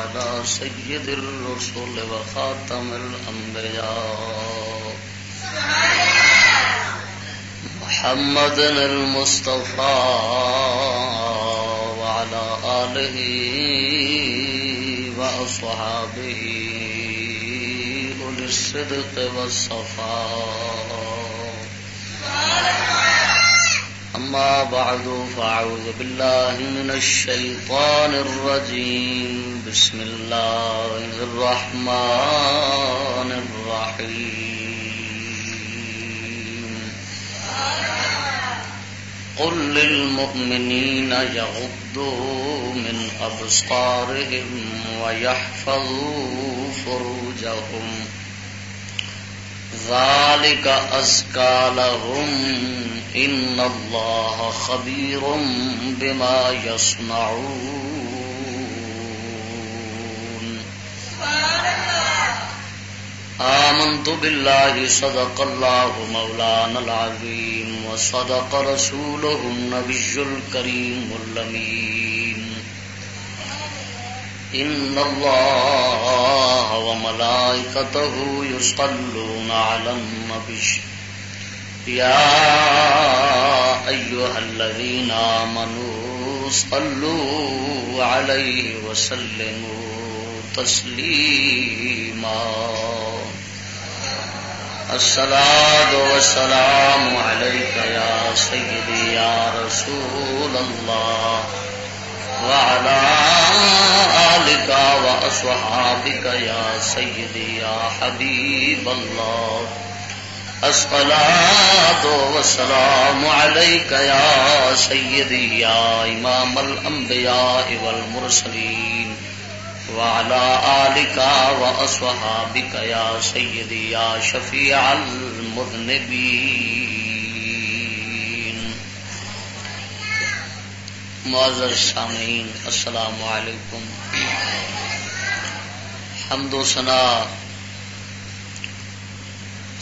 على سيد الرسل وخاتم الأنبياء. محمد المصطفى وعلى آله وأصحابه أولي الصدق والصفاء. أما بعد، فأعوذ بالله من الشيطان الرجيم. بسم الله الرحمن الرحيم. قل للمؤمنين يغضوا من أبصارهم ويحفظوا فروجهم ذلك أزكى لهم إن الله خبير بما يصنعون آمنت بالله صدق الله مولانا العظيم وصدق رسوله النبي الكريم اللمين إن الله وملائكته يصلون على النبي. يا أيها الذين آمنوا صلوا عليه وسلموا تسليما. الصلاة والسلام عليك يا سيدي يا رسول الله. وعلى آلك وأصحابك يا سيدي يا حبيب الله. الصلاة والسلام عليك يا سيدي يا إمام الأنبياء والمرسلين. وعلى آلك وأصحابك يا سيدي يا شفيع المذنبين. معذر السامعين السلام عليكم حمد و سنا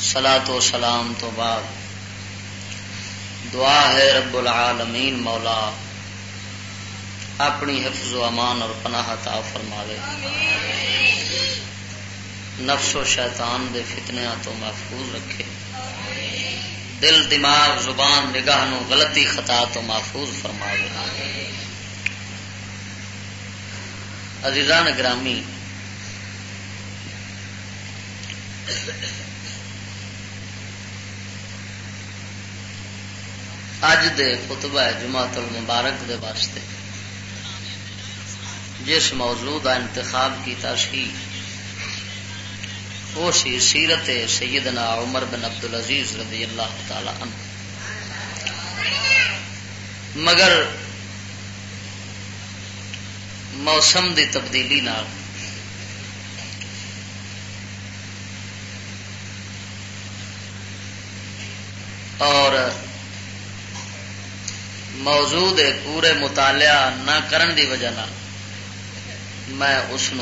سلا تو سلام تو بعد۔ دعا ہے رب العالمین، مولا، اپنی حفظ و امان اور پناہ تا فرماوے نفس و شیطان دے فتنیا تو محفوظ رکھے۔ دل، دماغ، زبان، نگاہ نو غلطی، خطا تو محفوظ فرماوے عزیزان گرامی، اج دے خطبہ جماعت المبارک دے واسطے جس موضوع کا انتخاب کیتا سی وہ سی سیرت سیدنا عمر بن عبد العزیز رضی اللہ تعالی عنہ۔ مگر موسم دی تبدیلی نال اور موضوع پورے مطالعہ نہ کرن دی وجہ نال میں اس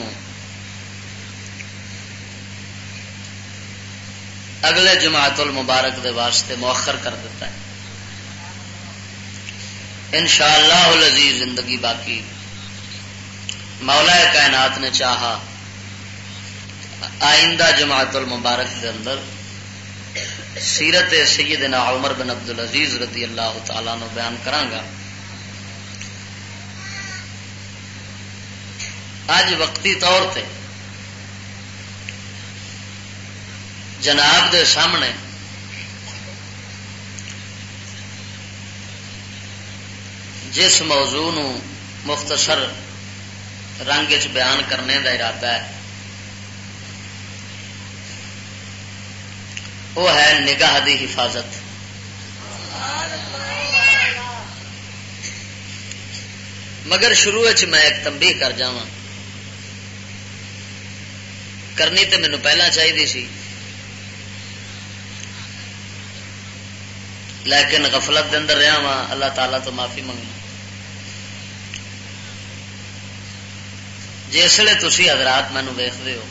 اگلے جماعت المبارک دے واسطے مؤخر کر دیتا ہے۔ ان شاء اللہ زندگی باقی۔ مولا کائنات نے چاہا آئندہ جماعت المبارک دے اندر سیرت سیدنا عمر بن عبد العزیز رضی اللہ تعالی نو بیان کرانگا۔ اج وقتی طور تے جناب دے سامنے۔ جس موضوع نو مختصر رنگ چ بیان کرنے کا ارادہ ہے، وہ ہے نگاہ دی حفاظت۔ مگر شروع میں ایک تمبی کر جا کرنی تو مینو پہلا چاہیے سی۔ لیکن غفلت دے اندر رہا وا اللہ تعالی تو معافی منگنا جسے تھی حضرات مینو ویختے ہو،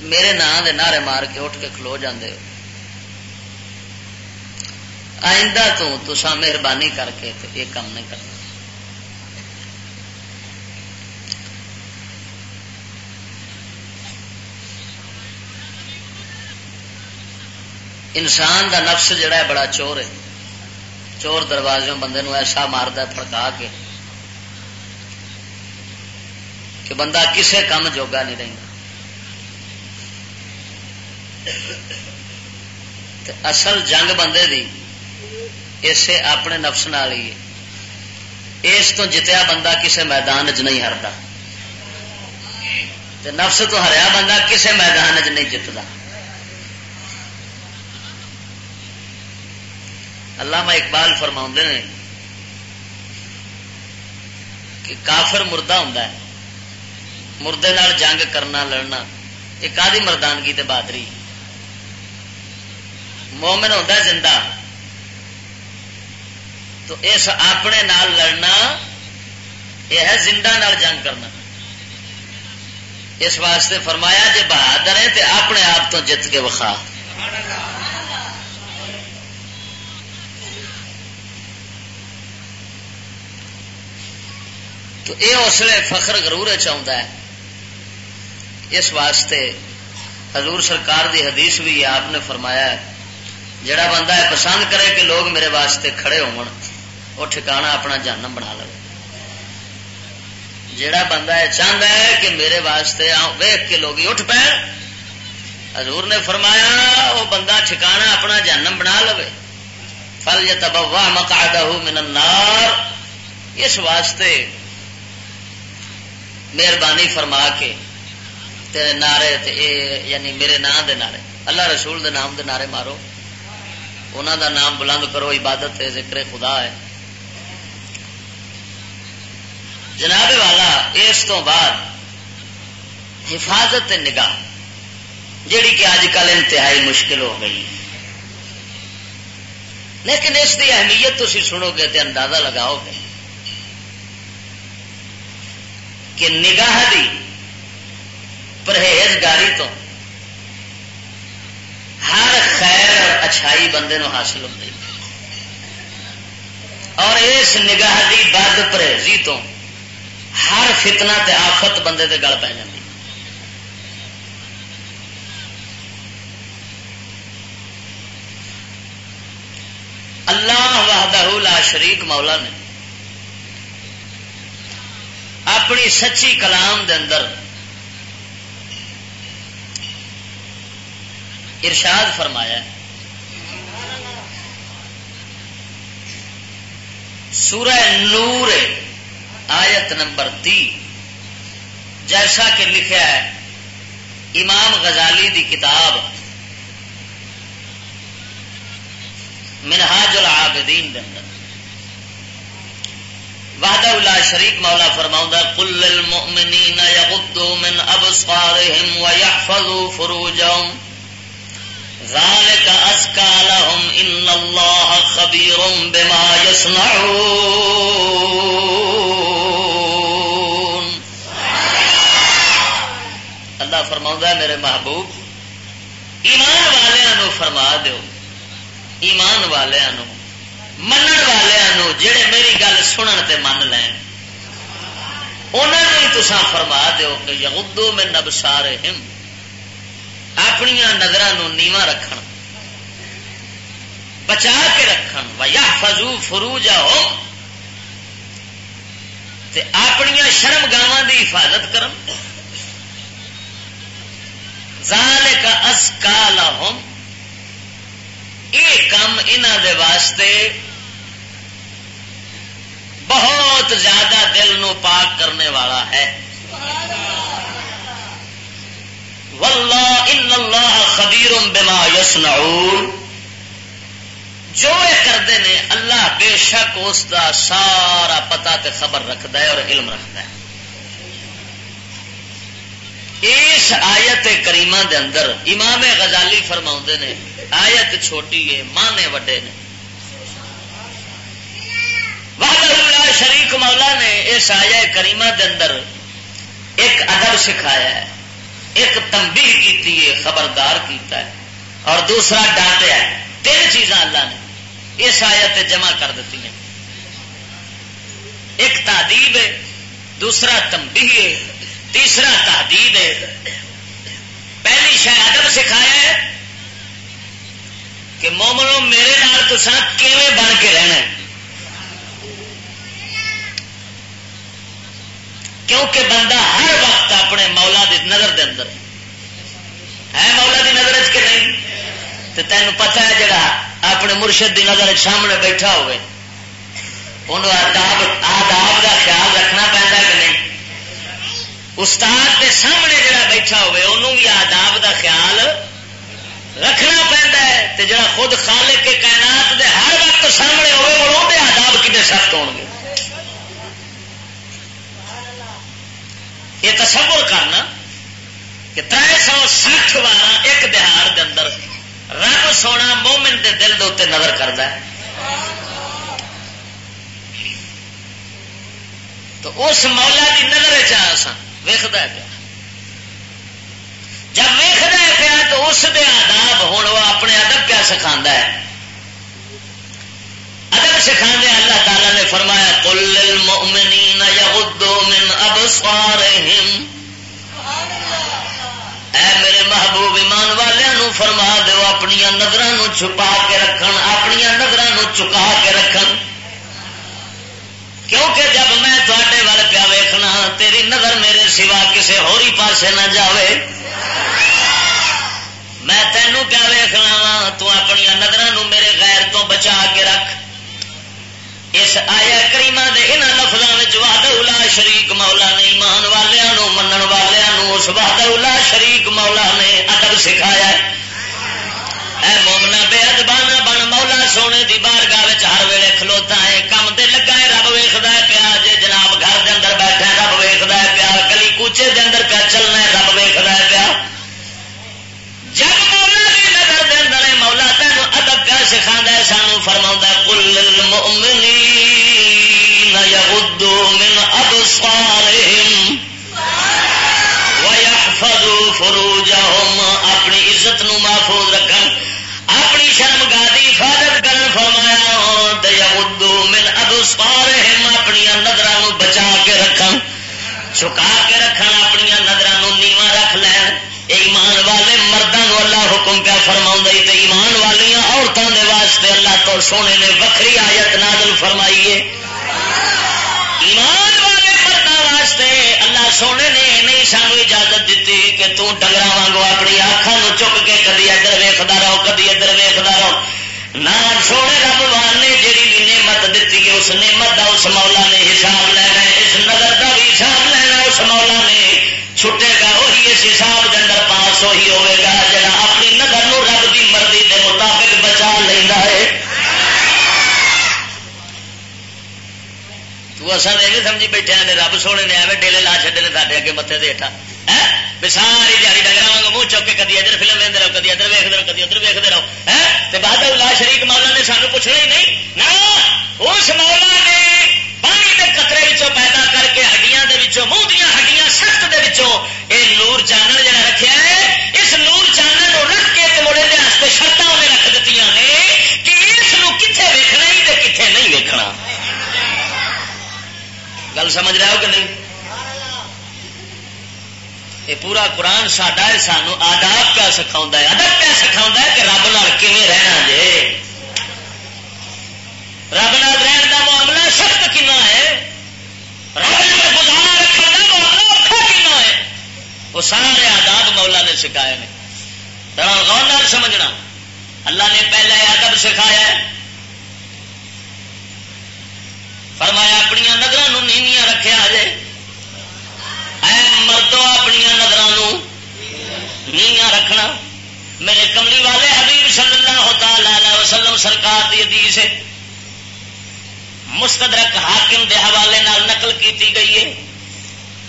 میرے نام دے نعرے مار کے اٹھ کے کھلو جاندے ہو۔ آئندہ تو تسا مہربانی کر کے یہ کام نہیں کرنا۔ انسان دا نفس جڑا ہے بڑا چور ہے۔ چور دروازوں بندے نو ایسا مارد پڑکا کے کہ بندہ کسے کام جوگا نہیں رہتا اصل جنگ بندے دی اسے اپنے نفس نال ہی اس تو جتیا بندہ کسے میدان چ نہیں ہرتا نفس تو ہریا بندہ کسے میدان چ نہیں جتتا علامہ اقبال فرما نے کہ کافر مردہ ہوں مردے نال جنگ کرنا، لڑنا، ایک آدھی مردانگی تے بہادری۔ مومن ہوتا زندہ، تو اس اپنے نال لڑنا، یہ ہے زندہ نال جنگ کرنا۔ اس واسطے فرمایا جی بہادر ہے تو اپنے آپ تو جت کے وقا تو یہ اسلے فخر غرور چاہتا ہے۔ اس واسطے حضور سرکار دی حدیث بھی آپ نے فرمایا ہے، جڑا بندہ ہے پسند کرے کہ لوگ میرے واسطے کھڑے ہو ٹھکانا اپنا جانم بنا لے۔ جڑا بندہ ہے چاہتا ہے کہ میرے واسطے ویخ کے لوگ اٹھ پہ حضور نے فرمایا، وہ بندہ ٹھکانا اپنا جانم بنا لو فل یا تبا مکا من النار۔ اس واسطے مہربانی فرما کے تیرے نعرے تے اے یعنی میرے نام دے نعرے، اللہ رسول دے نام دے نعرے مارو۔ انہوں دا نام بلند کرو، عبادت ہے ذکر خدا ہے۔ جناب والا، اس تو بعد حفاظت نگاہ، جیڑی کہ اج کل انتہائی مشکل ہو گئی۔ لیکن اس کی اہمیت تھی سنو گے تو اندازہ لگاؤ گے۔ کہ نگاہ دی پرہیزگاری تو ہر خیر اور اچھائی بندے نو حاصل ہوتی اور اس نگاہ دی بد پرہیزی تو ہر فتنہ تے آفت بندے دے گل پی جاتی اللہ وحدہ لا شریک مولا نے اپنی سچی کلام دے اندر ارشاد فرمایا سورہ نور آیت نمبر تی جیسا کہ لکھا ہے، امام غزالی دی کتاب، منہاج العابدین دے اندر۔ وحدہ اللہ شریک مولا فرماؤں قل للمؤمنین یغدو من ابصارهم ویحفظوا فروجهم۔ ذلك ازکا لهم ان اللہ خبیر بما يصنعون۔ اللہ فرماؤں میرے محبوب، ایمان والوں فرما دو ایمان والوں من والوں جڑے میری گل سنن تے من لین انہوں نے تسا فرما دو کہ یہودو یغدو من ابصارہم اپنی نظر نیواں رکھ بچا کے رکھ یا فضو فرو جاؤ اپنی شرم گاواں کی حفاظت کرن ذالک کر یہ کام دے واسطے بہت زیادہ دل نو پاک کرنے والا ہے۔ واللہ ان اللہ خبیر بما یصنعون۔ جو یہ کرتے ہیں، اللہ بے شک اس کا سارا پتا تے خبر رکھتا ہے اور علم رکھتا ہے۔ اس آیت کریمہ دے اندر امام غزالی فرما نے، آیت چھوٹی ہے مانے وڈے نے۔ اللہ شریف مولا نے اس آیا کریمہ دے اندر ایک ادب سکھایا ہے، ایک تمبی کی خبردار کیتا ہے، اور دوسرا ڈانٹیا ہے۔ تین چیزاں اللہ نے اس آیت جمع کر دیتی ہیں۔ ایک تحدیب ہے، دوسرا تمبی ہے، تیسرا تحدید ہے۔ پہلی شاید ادب سکھایا ہے کہ مومنو، میرے نال تسا کیویں بن کے رہنا کیونکہ بندہ ہر وقت اپنے مولا دی نظر دے اندر ہے۔ مولا دی نظر کہ نہیں؟ تو تین پتا ہے جڑا اپنے مرشد دی نظر سامنے بیٹھا ہوئے۔ انہوں آداب آداب کا خیال رکھنا پہنتا کہ نہیں؟ استاد کے سامنے جڑا بیٹھا ہوئے انہوں بھی آداب کا خیال رکھنا پہنتا ہے۔ جڑا خود خالق کے کائنات دے ہر وقت سامنے ہوئے وہ آداب کتنے سخت ہو گے یہ تصور کرنا کہ تر سو سٹھ بارہ ایک دہاڑ کے اندر رب سونا مومن دے دل دے نظر کرتا ہے۔ تو اس مولا کی نظر چاہ سا ویخد پیا۔ جب ویخد پیا تو اس دے آداب ہوں وہ اپنے ادب کیا سکھا ہے۔ ادب سکھا اللہ تعالی نے فرمایا کل المؤمنین من ابصارہم۔ اے میرے محبوب ایمان والوں فرما دو اپنی نظروں چھپا کے رکھن اپنی نظروں چکا کے رکھن۔ کیونکہ جب میں تے وال پیا ویخنا تیری نظر میرے سوا کسی ہوری پاسے نہ جاوے۔ میں تینوں پیا ویخنا وا، تو اپنی نظروں میرے غیر تو بچا کے رکھ۔ اس آیا کریما دے ان لفظوں واد الا شریک مولا نے ایمان والوں منن والوں اس واد الا شریک مولا نے ادب سکھایا اے مومنا بے ادبانہ بن مولا سونے دی بارگاہ ہر ویلے کھلوتا ہے۔ واسطے سونے نے وکری آیت نازل فرمائیے ایمان والے مردوں واسطے اللہ سونے نے نہیں سانو اجازت دیتی کہ تنگر وانگو اپنی آخان چک کے کدی ادھر ویختا رہو، کدی ادھر ویختا رہو۔ نہ سونے رب وال نے جی بھی نعمت دیتی ہے، اس نے اصل یہ سمجھی بیٹھے نے رب سونے نے ایویں ڈیلے لا چڈے نے سارے اگے متے دیٹا ساری دیہی ڈنگر واگ منہ چک کے کدی ادھر فلم لیندے رہو کدی ادھر ویکتے رہو کدی ادھر ویکتے رہو ہے بعد اللہ شریک مولا نے سانو پوچھنا ہی نہیں نہ اس مولا نے پانی کے قطرے پیدا کر کے ہڈیاں دے منہ دیا ہڈیاں سخت دے اے نور چانن جڑا رکھا ہے سمجھ رہے ہو کہ نہیں؟ یہ پورا قرآن ساڈا ہے، سانو آداب کیا سکھاؤں ادب کیا سکھاؤں کہ رب نال کیون رہنا جے؟ رب نال رہن کا معاملہ سخت کنا ہے؟ رب نال گزارا رکھنے کا معاملہ اوکھا کنا ہے؟ وہ سارے آداب مولا نے سکھائے نے۔ غور نال سمجھنا۔ اللہ نے پہلے ادب سکھایا ہے۔ فرمایا اپنی نظر نیویاں رکھے جے۔ اے مردو اپنی نظر نیویاں رکھنا۔ میرے کملی والے حبیب صلی اللہ تعالی وسلم سرکار دی حدیث ہے۔ مستدرک حاکم دے حوالے نال نقل کیتی گئی ہے۔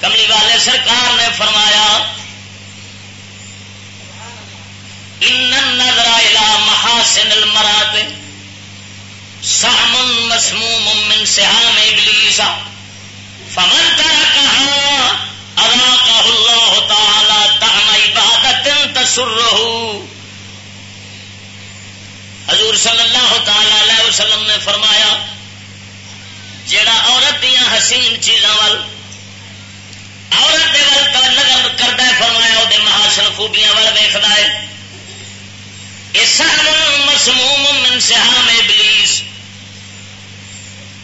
کملی والے سرکار نے فرمایا، ان نظر محاسن المرات سام مسموم من سہام ابلیس فمن ترکہا اراقہ اللہ تعالی تعم عبادت تسرہو حضور صلی اللہ تعالی علیہ وسلم نے فرمایا، جیڑا عورت دیا حسین چیزاں وال عورت دے ول نظر کرتا ہے، فرمایا وہ محاسن خوبیاں وال ویختا ہے۔ مسموم سیاح میں بلیس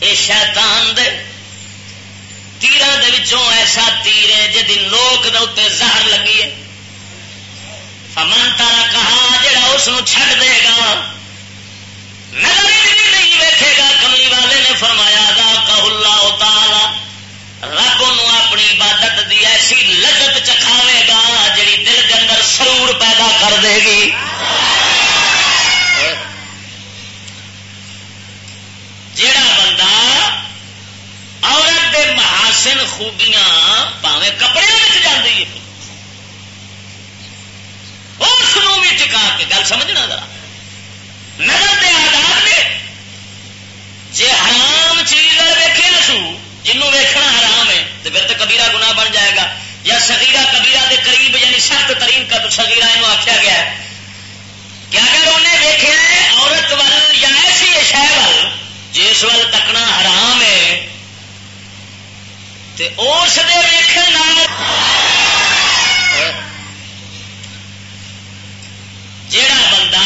یہ شیطان دے تیران دے وچوں ایسا تیر ہے جی نوک دے اتنے زہر لگی ہے۔ فمن تارا کہا جڑا اس چھڈ دے گا، نظر بھی نہیں ویکھے گا۔ کملی والے نے فرمایا دا کہ اللہ تعالی، رب ان اپنی عبادت دی ایسی لذت چکھاوے گا جڑی دل کے اندر سرور پیدا کر دے گی جڑا بندہ عورت دے محاسن خوبیاں پاوے کپڑے میں جاتی ہے۔ اس بھی ٹکا کے گل سمجھنا ذرا۔ نظر دے آداب نے۔ جی حرام چیز ویکے نسو جنوں ویکھنا حرام ہے تو پھر تو کبیرہ گناہ بن جائے گا۔ یا سگیرا کبیرہ دے قریب یعنی سخت ترین کا تو سگیرا یہ آخیا گیا ہے۔ کہ اگر انہیں ویکھا ہے، عورت ول یا ایسی شہ ول جس ول تکنا حرام ہے اس جیڑا بندہ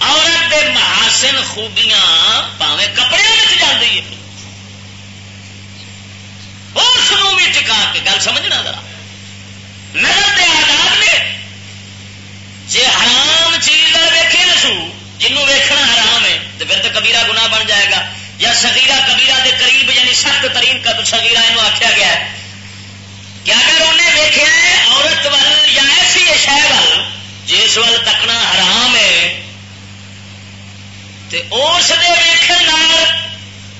عورت دے محاسن خوبیاں پاوے کپڑے میں جاتی ہے، اس بھی ٹکا کے گل سمجھنا ذرا۔ نظر دے آداب نے جی حرام چیز ویکے نسو جنوں ویکھنا حرام ہے تو پھر تو کبیرہ گناہ بن جائے گا۔ یا سگیرا کبیرہ دے قریب یعنی سخت ترین کا سگیرا یہ آخیا گیا ہے۔ کہ اگر انہیں ویکیا ہے عورت ول یا ایسی شہ ول جس ول تکنا حرام ہے اس ویخ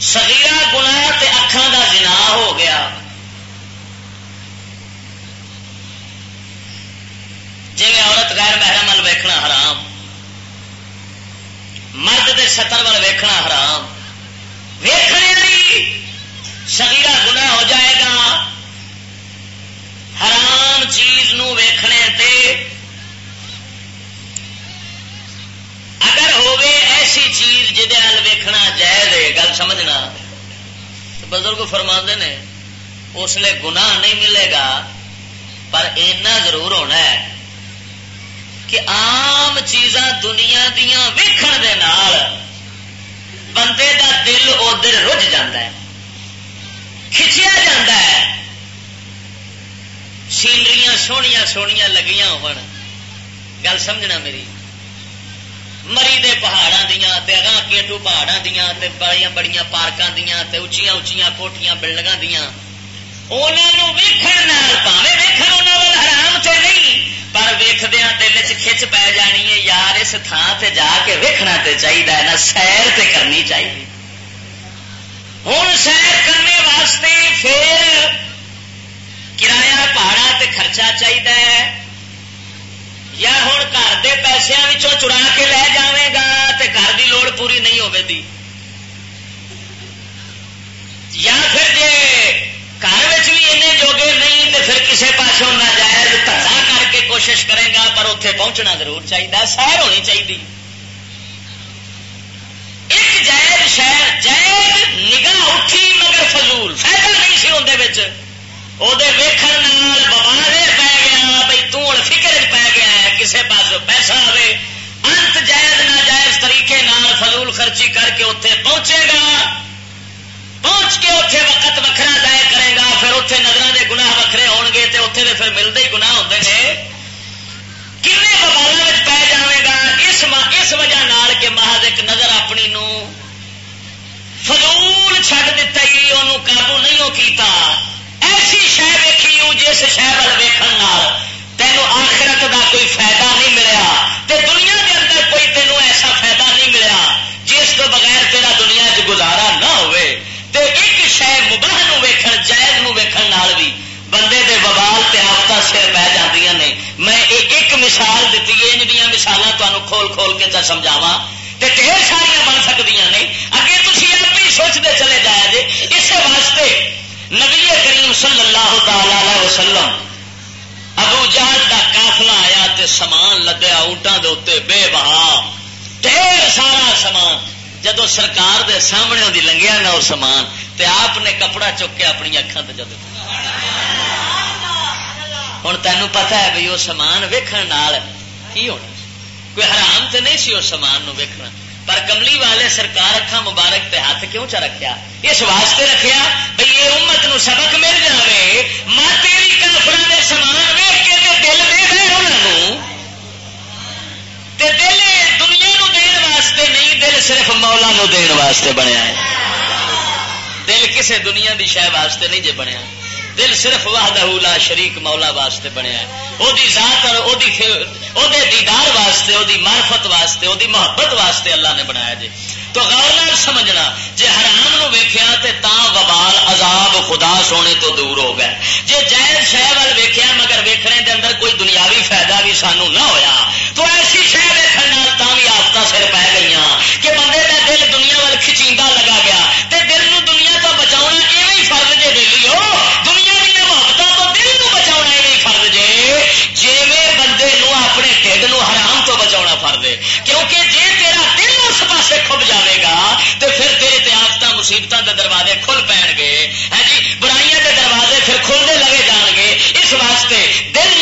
سگیرا گنا اکھان کا جنا ہو گیا۔ جی عورت غیر محرم ویکھنا حرام، مرد دے سطر ویکھنا حرام۔ ویخنے سگیرا گنا ہو جائے گا۔ حرام چیز نو ویکھنے تے اگر ہوے ایسی چیز جہد ویکھنا جائز ہے، گل سمجھنا۔ بزرگ فرما نے، اس لیے گناہ نہیں ملے گا، پر اینا ضرور ہونا ہے کہ آم چیزاں دنیا دیا ویکھن دے نال بندے دا دل ادھر رج جا کھچیا جا سینری سویا سویا لگیاں ہو گل سمجھنا میری؟ مری دے پہاڑوں دیا اگاں کیٹو پہاڑوں دیا بڑی بڑی پارکوں دیا اچیا اچیا کوٹیاں بلڈنگ دیا انہوں ویکن پاوے ویکن انہوں حرام سے نہیں، پر ویخدیا دل چ پی جانی ہے، یار اس تھان سے جا کے ویکنا تے چاہیے نا سیر تے کرنی چاہیے ہوں سیر کرنے واسطے پھر کرایہ پہاڑا تے خرچہ چاہیے یا ہوں گھر کے پیسوں چرا کے لے جائے گا تے گھر کی لوڑ پوری نہیں ہوگی یا پھر جی گھر بھی این جوگے نہیں تو پھر کسی پاسوں ناجائز دھڑا کر کے کوشش کرے گا پر اتنے پہنچنا ضرور چاہیے سیر ہونی چاہیے ایک جائز شہر جائز نگاہ اٹھی مگر فضول فائدہ نہیں سی اندر وہ ویکن پی گیا بھائی توں فکر پی گیا ہے کسی پاس پیسہ آئے انت جائز ناجائز طریقے فضول خرچی کر کے اتنے پہنچے گا پہنچ کے اتنے وقت وکرا ضائع کرے گا، پھر اتنے نظر کے گنا وکھرے ہو گے تو اتنے پھر ملتے ہی گنا ہوتے ہیں کن ببالوں پی جائے گا؟ اس اس وجہ نال کہ محض ایک نظر اپنی نو فضول چھڈ دتا ہی انہوں قابو نہیں کیتا۔ ایسی شہ ویکھی جس شہ وال ویکن تینوں آخرت کا کوئی فائدہ نہیں ملیا۔ تے دنیا کے اندر کوئی تینوں ایسا فائدہ نہیں ملیا جس تو بغیر تیرا دنیا چ گزارا نہ ہوئے تے ایک شہ مباہ ویکھن، جائز نو ویکھن نال بھی بندے دے ببال تے آفتا سر پہ جاندیاں نے۔ میں ایک ایک مثال دیتی ہے ان دیا مثال تمہیں کھول کھول کے چا سمجھاوا تے ڈھیر ساریا بن سکتی نے۔ اگے تھی آپ ہی سوچتے چلے جایا جی اس واسطے نبی کریم صلی اللہ تعالی وسلم ابو جہل کا کافلا آیا تے سامان لدیا اونٹان دے بے بہا۔ ڈھیر سارا سامان۔ جدو سرکار دے سامنے دی لنگیا نا وہ سامان تے آپ نے کپڑا چک کے اپنی اکھان تے جدو ہوں تینوں پتا ہے بھائی وہ سامان ویکھن کی ہونا کوئی حرام تو نہیں سی اس سامان ویکنا پر کملی والے سرکار اکھا مبارک پہ ہاتھ کیوں چا رکھیا؟ اس واسطے رکھیا بھئی یہ امت نو سبق مل جائے ماں تیری کافر کے سامان ویک کے دل دے دے انہوں دل دنیا واسطے نہیں، دل صرف مولا نو دین واسطے بنیا ہے۔ دل کسے دنیا دی شہ واسطے نہیں جے بنیا۔ دل صرف وحدہ لا شریک مولا واسطے بنیا ہے۔ او دی ذات اور او دی او دے دیدار واسطے او دی معرفت واسطے او دی محبت واسطے اللہ نے بنایا جی تو غور نال سمجھنا، جے حرام نو ویکھیا تے تا وبال عذاب خدا سونے تو دور ہو گئے۔ جے جائز شہ وال ویکھیا مگر ویکھنے دے اندر کوئی دنیاوی فائدہ بھی سانو نہ ہویا، تو ایسی شہ ویکھن نال تا بھی آفتا سر پہ گئی کہ بندے دا دل دنیا وال کھچیندا لگا گیا تے دل نو دنیا تو بچاؤنا ایویں فرض جے ویلی ہو دنیا دی محبتاں تو دل نو بچاؤنا ایویں فرض جے، جیویں بندے نو اپنے ٹھڈ نو حرام تو بچاؤنا فرض ہے۔ کیونکہ جے تیرا اس پاسے کھب جاوے گا تو پھر تیرے آفت مصیبتوں کے دروازے کھل پے گے۔ ہاں جی برائیاں کے دروازے پھر کھلنے لگے جان گے۔ اس واسطے دل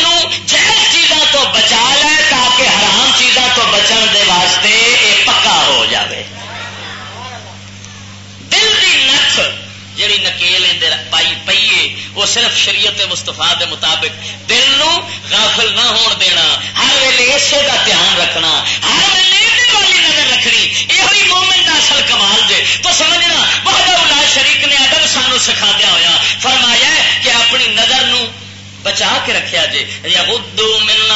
وہ صرف شریعت مستفا دے مطابق دل نو غافل نہ ہون دینا، ہر ویلے اسے کا دھیان رکھنا، ہر ویلے والی نظر رکھنی یہ مومن کا اصل کمال جے۔ تو سمجھنا بہت اللہ شریک نے ادب سانو سکھا دیا ہوا فرمایا کہ اپنی نظر نو بچا کے رکھیا جے۔ یا بدو ملنا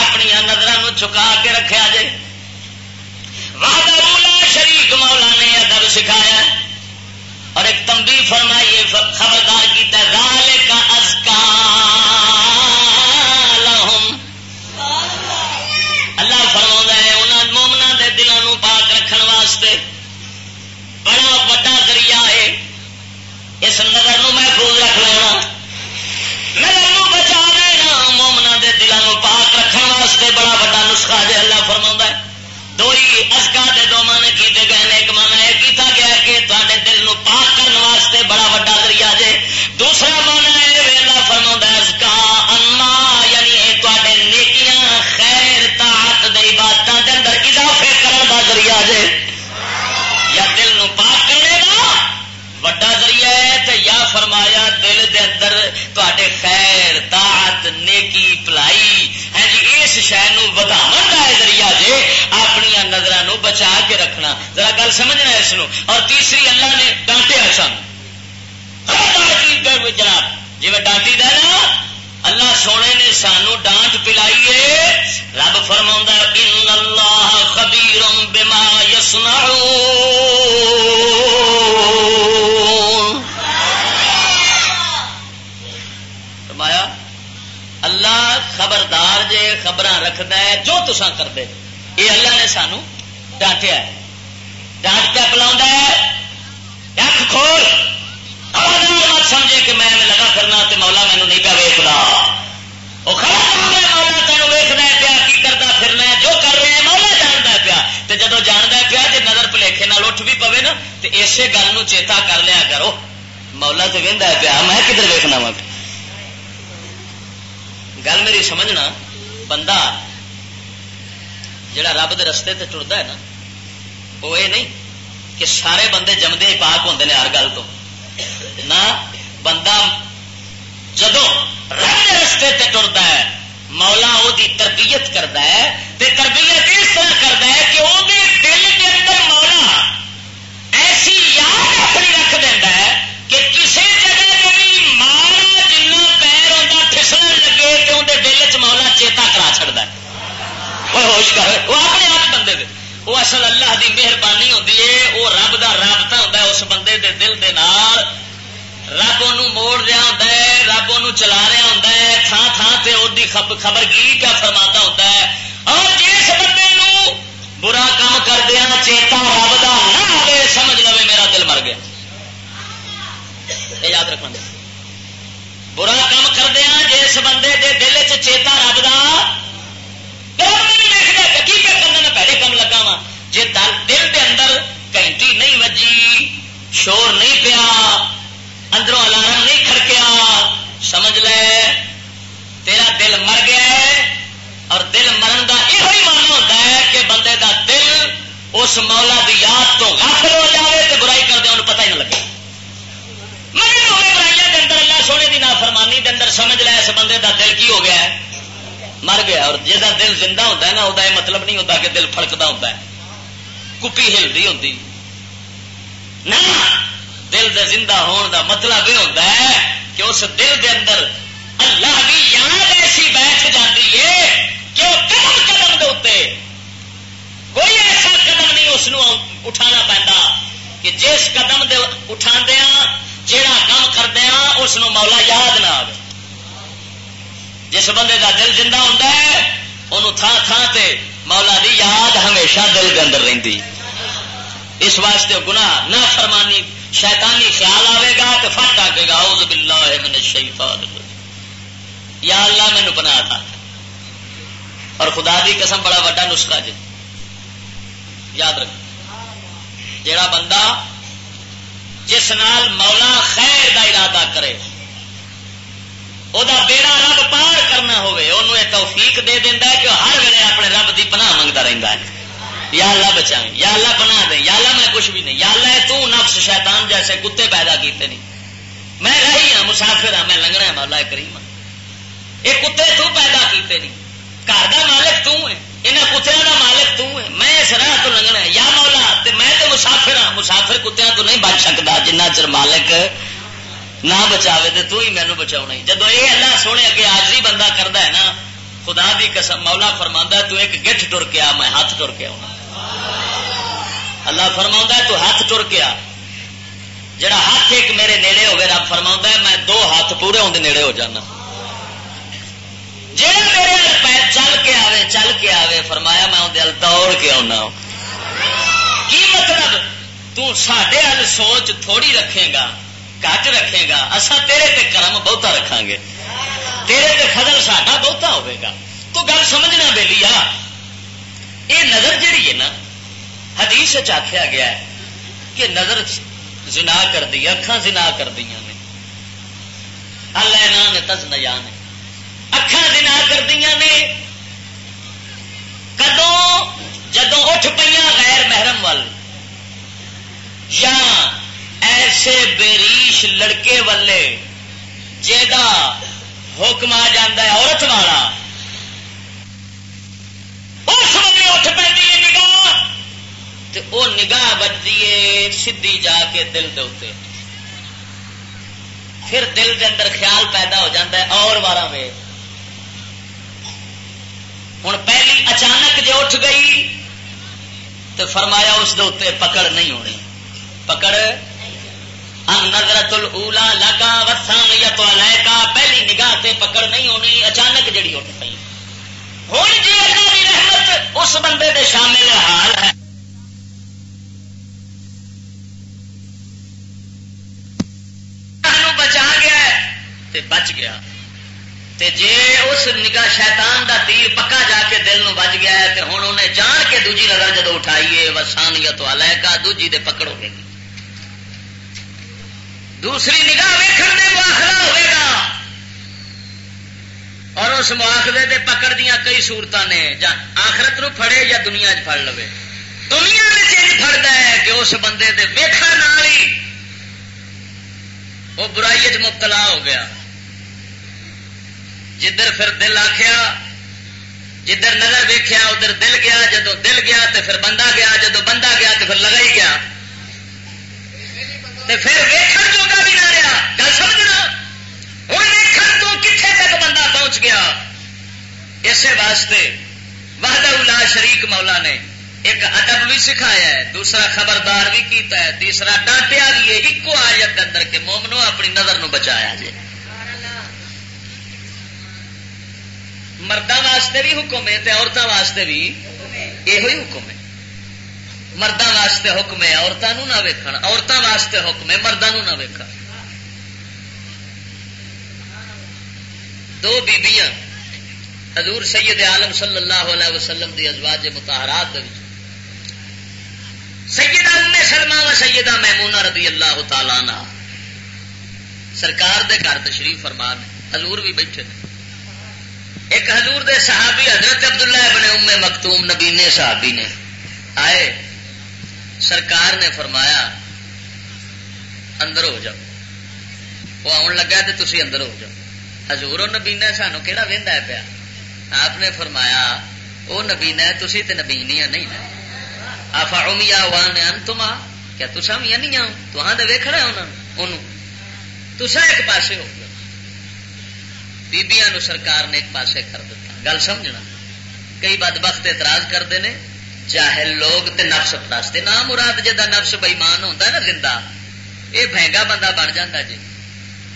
اپنی نظر چکا کے رکھیا جے۔ وحدہ شریک مولا نے ادب سکھایا اور ایک تمبی فرمائیے خبردار کیتا رال کا ازکا اللہ فرما ہے انہوں مومنا دے دلوں پاک رکھن واسطے بڑا وڈا ذریعہ ہے۔ اس نظر بچا کے رکھنا۔ ذرا گل سمجھنا اس نو۔ اور تیسری اللہ نے ڈانٹیا سن۔ جناب۔ جی میں ڈانٹی دا نا اللہ سونے نے سانو ڈانٹ پلائیے۔ رب فرما ان اللہ خبیر بما یسنعون فرمایا، اللہ خبردار جے خبر رکھد ہے، جو تسا کرتے یہ اللہ نے سانو ڈانٹیا ہے۔ ڈانٹ پہ پلا اک کھول۔ مت سمجھے کہ میں لگا کرنا تے مولا مینو نہیں پیا ویکنا وہ خبردار مولا تینوں ویکنا پیا کی کرتا پھرنا جو کر رہے ہیں مولا جانتا پیا۔ تے جدو جانتا پیا جی نظر پلیکھے نال اٹھ بھی پوے نا تو اسی گل چیتا کر لیا کرو۔ مولا تو وہدا پیا، میں کدھر ویکنا وا؟ گل میری سمجھنا؟ بندہ جڑا رب دے رستے تے ٹرتا ہے نا، وہ یہ نہیں کہ سارے بندے جمدے پاک ہوں نے ہر گل تو۔ نہ بندہ جدو رب دے رستے تے ٹرتا ہے، مولا وہ تربیت کرتا ہے، تے تربیت اس طرح کرتا ہے کہ وہ دل کے اندر مولا ایسی یاد اپنی رکھ دینا ہے کہ کسی ہوش کر۔ وہ اپنے آپ بندے دے۔ وہ اصل اللہ دی مہربانی ہوتی ہے وہ رب دا رابطہ ہوتا ہے اس بندے دے دل دے نال۔ رب ان موڑ رہا ہوتا ہے رب ان چلا رہا ہوتا ہے تھان تھان سے وہ خبر گیری کیا فرماتا ہوتا ہے اور جس بندے نو برا کام کردیا ہاں، چیتا رب دا نہ آئے سمجھ لو میرا دل مر گیا۔ یاد رکھنا۔ برا کام کردیا ہاں، جس بندے دے دل چیتا رب دا کی قدم لگا وا۔ جی دل دل دے اندر گھنٹی نہیں وجی، شور نہیں پیا، اندروں الارم نہیں کھڑکیا، سمجھ لے، تیرا دل مر گیا ہے۔ اور دل مرن کا یہ من ہوتا ہے کہ بندے دا دل اس مولا دی یاد تو غافل ہو جائے تو برائی کردے انہوں پتہ ہی نہ لگے۔ میں برائی دے اندر اللہ سونے دی نافرمانی دے اندر سمجھ لے، اس بندے دا دل کی ہو گیا ہے؟ مر گیا اور جہاں دل زندہ ہوتا ہے نا وہ مطلب نہیں ہوتا کہ دل فڑکتا ہوتا ہے۔ کپی ہلتی ہوتی نہ، دل دے زندہ ہون دا مطلب یہ ہوتا ہے کہ اس دل دے اندر اللہ کی یاد ایسی بیٹھ جاتی ہے کہ وہ قدم قدم دے اتنے کوئی ایسا قدم نہیں اس اٹھانا پہنتا کہ جس قدم دے اٹھا دیا جہاں کام کردیا ہاں، اس مولا یاد نہ آئے جس بندے کا دل زندہ ہوتا ہے انہوں تھان تھان تے مولا دی یاد ہمیشہ دل کے اندر رہتی اس واسطے گنا نہ فرمانی شیطانی خیال آئے گا تو فٹ آ کے گا اوز بلا ہے یا اللہ مینو بنا تھا اور خدا دی قسم بڑا وا نسخہ جی یاد رکھ۔ جڑا بندہ جس نال مولا خیر دا ارادہ کرے وہ بیڑا رب پار کرنا ہوئے انہوں یہ توفیق دے دینا ہے کہ ہر ویلے اپنے رب دی پناہ منگتا رہتا ہے یا اللہ بچا یا اللہ بنا دے یا اللہ میں کچھ بھی نہیں یا اللہ تو نفس شیطان جیسے کتے پیدا کیتے نہیں میں رہی ہوں مسافر ہوں میں لنگنا مولا کریم یہ کتے تو پیدا کیتے نہیں گھر کا مالک تو ہے یہاں کتیا کا مالک تو ہے میں اس راہ تو لنگنا یا مولا تے میں تو مسافر ہوں مسافر کتیا تو نہیں بچ سکتا جنہ چر مالک نہ بچاوے تو تو ہی مینو بچا جب یہ اللہ سونے اگے آجری بندہ کرتا ہے نا، خدا دی قسم مولا فرما تو ایک گٹھ ٹر کے آ، میں ہاتھ ٹر کے آنا اللہ فرما تو ہاتھ ٹر کے آ۔ جڑا ہاتھ ایک میرے نیڑے ہوگی رب فرما میں دو ہاتھ پورے ہونے نیڑے ہو جانا۔ جہاں میرے پیر چل کے آوے، چل کے آوے، فرمایا میں اندر دوڑ کے آنا کی مطلب؟ تو تے ہل سوچ تھوڑی رکھے گا۔ کٹ رکھے گا۔ اصا تیرے تے کرم بہتا رکھا گے۔ تیرے تے فضل ساڈا بہتا ہوے گا۔ تو گل سمجھنا بے لیا یہ نظر جہی ہے نا، حدیث آخیا گیا ہے کہ نظر زنا کر دی اکھان زنا کر دیا نے۔ اللہ نے تز نیا نے۔ اکھان زنا کر دیا نے۔ کدو جدو اٹھ پہ غیر محرم وال۔ یا ایسے بےریش لڑکے والے جا حکم آ جا عورت والا۔ اس وقت اٹھ پہ نگاہ وہ نگاہ بچتی ہے، سیدھی جا کے دل دے پھر دل کے اندر خیال پیدا ہو جاتا ہے، اور بارہ میں۔ ہوں پہلی اچانک جو اٹھ گئی تو فرمایا اس دے پکڑ نہیں ہونی۔ پکڑ ہاں نظرت الا لگا وسان یا تو پہلی نگاہ سے پکڑ نہیں ہونی، اچانک جڑی اٹھ پی ہوں جی اللہ کی رحمت، اس بندے دے شامل حال ہے۔ بچا گیا تے بچ گیا۔ تے جے اس نگاہ شیطان دا تیر پکا جا کے دل نو بچ گیا ہے، تے ہوں انہیں جان کے دوجی نظر جدو اٹھائیے وسان یا تو کا دوجی دے پکڑو گے دوسری نگاہ ویکن میں مواخلا ہوئے گا۔ اور اس مواخلے دے پکڑ دیا کئی سورت نے آخرت نو پھڑے یا دنیا چ پڑ لو دنیا میں چیز پڑتا ہے کہ اس بندے دے ویخا ہی وہ برائی چ مبتلا ہو گیا۔ جدھر پھر دل آخیا جدھر نظر ویخیا ادھر دل گیا جدو دل گیا تو پھر بندہ گیا جدو بندہ گیا تو پھر لگا ہی گیا۔ پھر ویکن جوگا بھی نہ رہا گل سمجھنا؟ ہوں ویکن تو کتنے تک بندہ پہنچ گیا؟ اسی واسطے وحدہ اللہ شریک مولا نے ایک ادب بھی سکھایا ہے دوسرا خبردار بھی کیتا ہے تیسرا ڈانٹیا بھی ہے ایک آیت اندر کے مومنو اپنی نظر نو بچایا جی مردوں واسطے بھی حکم ہے عورتوں واسطے بھی یہ حکم ہے۔ مردوں واسطے حکم ہے عورتوں نہ ویکھ عورتوں واسطے حکم ہے مردوں نہ ویکھ دو بیبیاں، حضور سید عالم صلی اللہ علیہ وسلم دی ازواج متحرات سیدہ ام سلمہ و سیدہ میمونہ رضی اللہ تعالی عنہ۔ سرکار دے گھر تشریف فرمان حضور بھی بیٹھے ایک حضور دے صحابی حضرت عبداللہ ابن ام مکتوم، نبی نے، صحابی نے۔ آئے۔ سرکار نے فرمایا، اندر ہو جاؤ۔ وہ آن لگا تو تھی اندر ہو جاؤ۔ حضور و نبینا سانو کہڑا وہدا ہے پیا؟ آپ نے فرمایا، وہ نبینا تھی تو نبینی نہیں آفا امیا وان انتما؟ کیا تسا بھی نہیں آؤ تو ویکھنا انہوں تسا ایک پاسے ہو گیا بیبیاں نو سرکار نے ایک پاسے کر دیتا گل سمجھنا۔ کئی بد بخت اعتراض کرتے ہیں چاہے لوگ تے نفس پرستے نہ مراد جا نفس بئیمان ہوتا ہے نا زندہ، یہ مہنگا بندہ بن جا جی.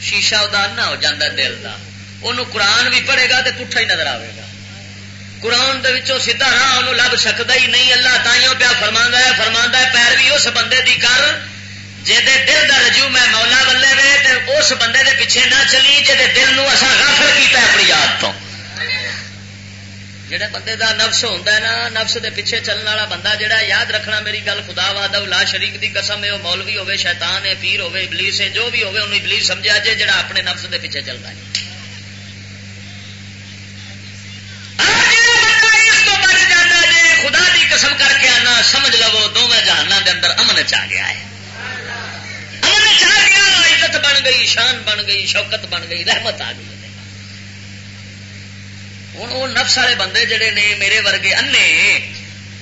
شیشہ ادار نہ ہو جاتا دل کا انہوں قرآن بھی پڑھے گا تو پٹھا ہی نظر آئے گا. قرآن سیدا راہ انہوں لب سکتا ہی نہیں. اللہ تائیوں پیا فرما ہے فرما ہے، پیر بھی اس بندے دی کر جی دل کا رجو میں مولا بلے وے تو اس بندے دے پیچھے نہ چلی جی دل نو اصا غافل کیتا ہے اپنی یاد تو. جہے بندے دا نفس ہوتا ہے نا، نفس دے پیچھے چلنے والا بندہ جہا یاد رکھنا میری گل خدا وا لا شریک دی قسم ہے وہ مولوی ہوے شیطان ہے، پیر ہوے ابلیس ہے، جو بھی ہوے انہوں ابلیس سمجھا جائے جہاں اپنے نفس دے پیچھے چلتا ہے۔ خدا دی قسم کر کے آنا، سمجھ لو دونوں جہانوں کے اندر امن چ گیا ہے۔ امن چ گیا، عزت بن گئی، شان بن گئی، شوکت بن گئی، رحمت آ گئی۔ ہوں وہ نفس والے بندے جڑے نے میرے ورگے انے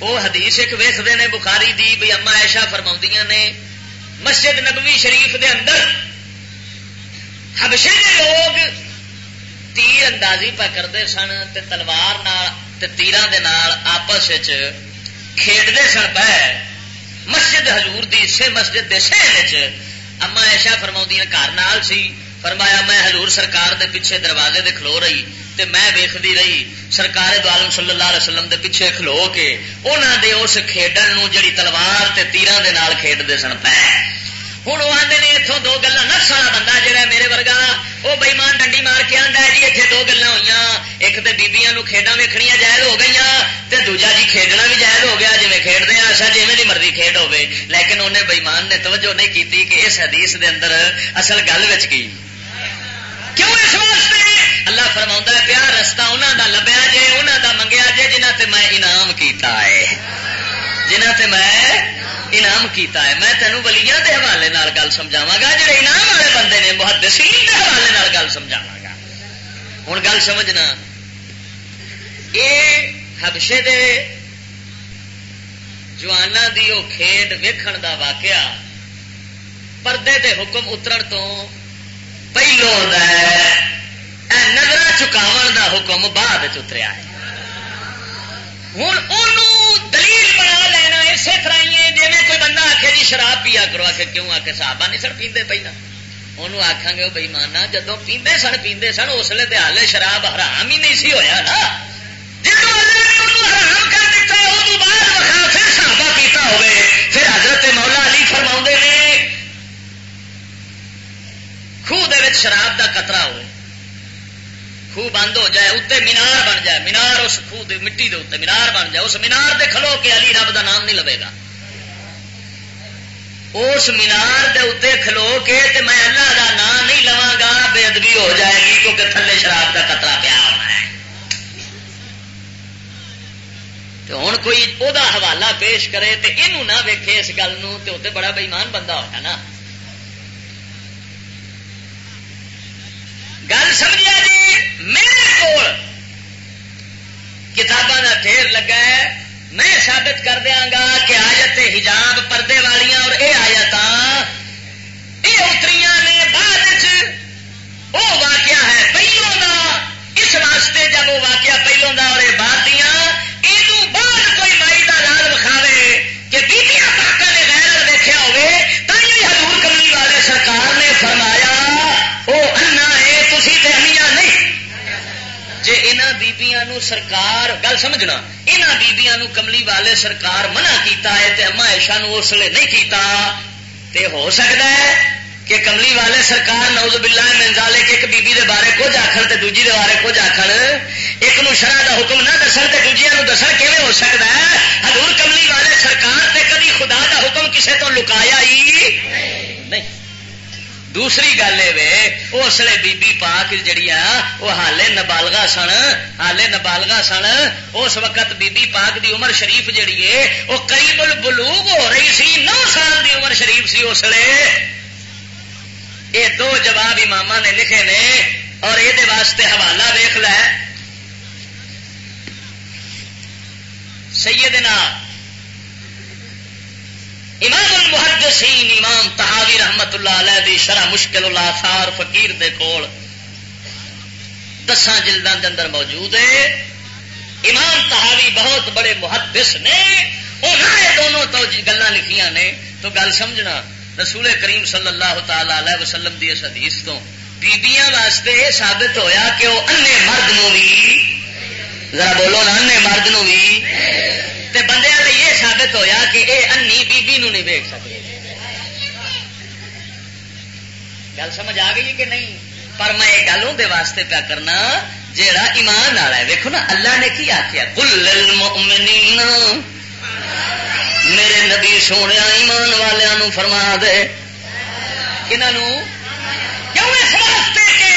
وہ حدیث ایک ویستے نے بخاری دی بھی اما ایشا فرما نے مسجد نبوی شریف دے اندر ہبشے کے لوگ تیر اندازی پہ کرتے سن تے تلوار تے تیران دے نال آپس کھیڈتے سن پہ مسجد حضور دی سے مسجد دے شہر اما ایشا فرما گھر نال سی فرمایا میں حضور سرکار دے پیچھے دروازے دے کھلو رہی تے میں ویختی رہی، سرکار دو عالم صلی اللہ علیہ وسلم دے پیچھے کھلو کے انہوں دے اس کھیڈن نو جڑی تلوار تے تیران دے نال کھیڈتے سن پہ ہوں وہ آدھے نے اتوں دو گلا نفس والا بندہ جہا میرے ورگا وہ بئیمان ڈنڈی مار کے آدھا جی اتنے دو گلا ہوئی ایک تو بیبیاں کھیڈا ویکنیاں جائز ہو گئی تے دوجا جی کھیڈنا بھی جائز ہو گیا جی کھیڈتے ہیں اچھا جی کی مرضی کھیڈ ہوے لیکن انہیں بئیمان نے توجہ نہیں کی کہ اس حدیث دے اندر اصل گل بچ گئی کیوں اس واسطے؟ اللہ فرما پیا رستہ انہوں کا لبیا جے انہوں کا منگیا جے جنہ تے میں انعام کیتا ہے۔ جنہ تے میں انعام کیتا ہے۔ میں تینوں ولیاں دے حوالے نال گل سمجھاوا گا، جڑے انعام والے بندے نے، محدثین دے حوالے نال گل سمجھاوا گا۔ ہوں گل سمجھنا یہ حبشے دے جوانا دی وہ کھیڈ ویکھن دا واقعہ پردے دے حکم اترن تو پہلو نظر چکاو دا حکم بعد چتریا ہے۔ ہوں ان دلیل بنا لینا اسی طرح ہی ہے جی کوئی بندہ آخے جی شراب پیا کرو آ کے کیوں؟ آ کے صحابہ نہیں سن پیندے پہنا انہوں آخان گے وہ بےمانا جدو پیندے سن پیندے سن، اس لیے تو ہال شراب حرام ہی نہیں سی ہویا نا۔ جب حرام کر دیتا وہ بعد وقا پھر صحابہ پیتا ہوئے۔ پھر حضرت مولا علی فرما نے خوہ شراب دا قطرہ ہوئے۔ خوہ بند ہو جائے اتنے مینار بن جائے۔ مینار اس خوہ مٹی دے اتنے مینار بن جائے۔ اس مینار دے کھلو کے علی رب دا نام نہیں لبے گا۔ اس مینار دے اتنے کھلو کے تے میں اللہ دا نام نہیں لوا گا، بے ادبی ہو جائے گی کیونکہ تھلے شراب کا قطرہ پیا ہونا ہے۔ ہوں کوئی وہ حوالہ پیش کرے تو یہ نہ ویکے اس گل اتنے بڑا بےمان بندہ ہوگا نا۔ گل سمجھا جی؟ میرے کو کتاباں کا ڈھیر لگا ہے۔ میں ثابت کر دیا گا کہ آیت حجاب پردے والیاں اور سرکار منع کیتا ہے تے اما ایشا نو اس لیے نہیں کیتا، تے ہو سکتا ہے کہ کملی والے سرکار نوز باللہ منزالے کہ ایک بیبی دے بارے کچھ آخر تے دوجی دے بارے کچھ آخر ایک نو شرح دا حکم نہ دسن تے دوجیا نو دسن کیویں ہو سکتا ہے؟ حضور کملی والے سرکار تے کبھی خدا دا حکم کسے تو لکایا ہی نہیں دوسری گل یہ اس لیے بی بی پاک جڑی وہ حالے نبالگا سن، حالے نبالگا سن، اس وقت بی بی پاک دی عمر شریف جڑی ہے وہ قریب البلوغ ہو رہی سی، نو سال دی عمر شریف سی اس لیے یہ دو جواب امام نے لکھے نے، اور یہ واسطے حوالہ ویخ ل سیدنا امام المحدثین، امام تحاوی رحمت اللہ علیہ دی شرح مشکل اللہ سار فقیر دے کول دساں جلدان دے اندر موجود ہے۔ امام تحاوی بہت بڑے محدث نے انہوں نے دونوں تو گلا لکھیاں نے۔ تو گل سمجھنا، رسول کریم صلی اللہ تعالی علیہ وسلم دی اس حدیث تو بیبیاں واسطے یہ ثابت ہویا کہ وہ انے مرد نو بھی ذرا بولو نا انے مرد نو بھی تے بندے والے یہ ثابت ہویا کہ اے انی بی بی نو نہیں ویک سکتے گل سمجھ آ گئی کہ نہیں؟ پر میں یہ گل اندر واسطے پیا کرنا، جیڑا ایمان والا ہے ویکو نا، اللہ نے کی آخیا کل المؤمنین میرے نبی سونے ایمان والوں فرما دے۔ کنہوں کیوں اس واسطے کہ